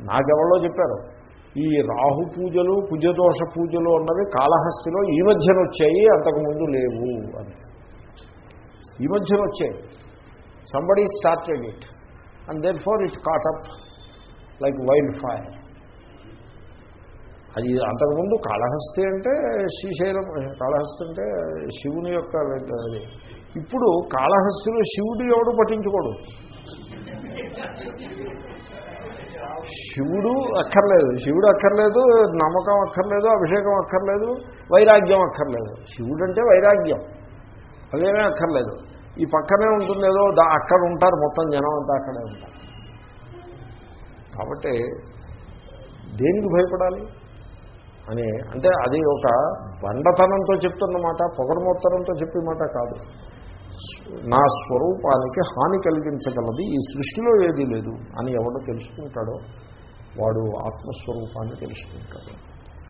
నాకెవరో చెప్పారు ఈ రాహు పూజలు కుజదోష పూజలు అన్నవి కాళహస్తిలో ఈ మధ్యన వచ్చాయి అంతకుముందు లేవు అని. ఈ మధ్యన వచ్చాయి. Somebody started it and then for it caught up like wild fire అది అంతకుముందు కాళహస్తి అంటే శ్రీశైలం కాళహస్తి అంటే శివుని యొక్క అది. ఇప్పుడు కాళహస్తిలో శివుడు ఎవడు పట్టించుకోడు? శివుడు అక్కర్లేదు. శివుడు అక్కర్లేదు నమ్మకం అక్కర్లేదు అభిషేకం అక్కర్లేదు వైరాగ్యం అక్కర్లేదు. శివుడు అంటే వైరాగ్యం. అదేమీ అక్కర్లేదు. ఈ పక్కనే ఉంటుంది ఏదో దా అక్కడ ఉంటారు మొత్తం జనం అంతా అక్కడే ఉంటారు. కాబట్టి దేనికి భయపడాలి? అని అంటే అది ఒక బండతనంతో చెప్తున్నమాట పొగరమోత్తరంతో చెప్పే మాట కాదు. నా స్వరూపానికి హాని కలిగించగలది ఈ సృష్టిలో ఏదీ లేదు అని ఎవడో తెలుసుకుంటాడో వాడు ఆత్మస్వరూపాన్ని తెలుసుకుంటాడు.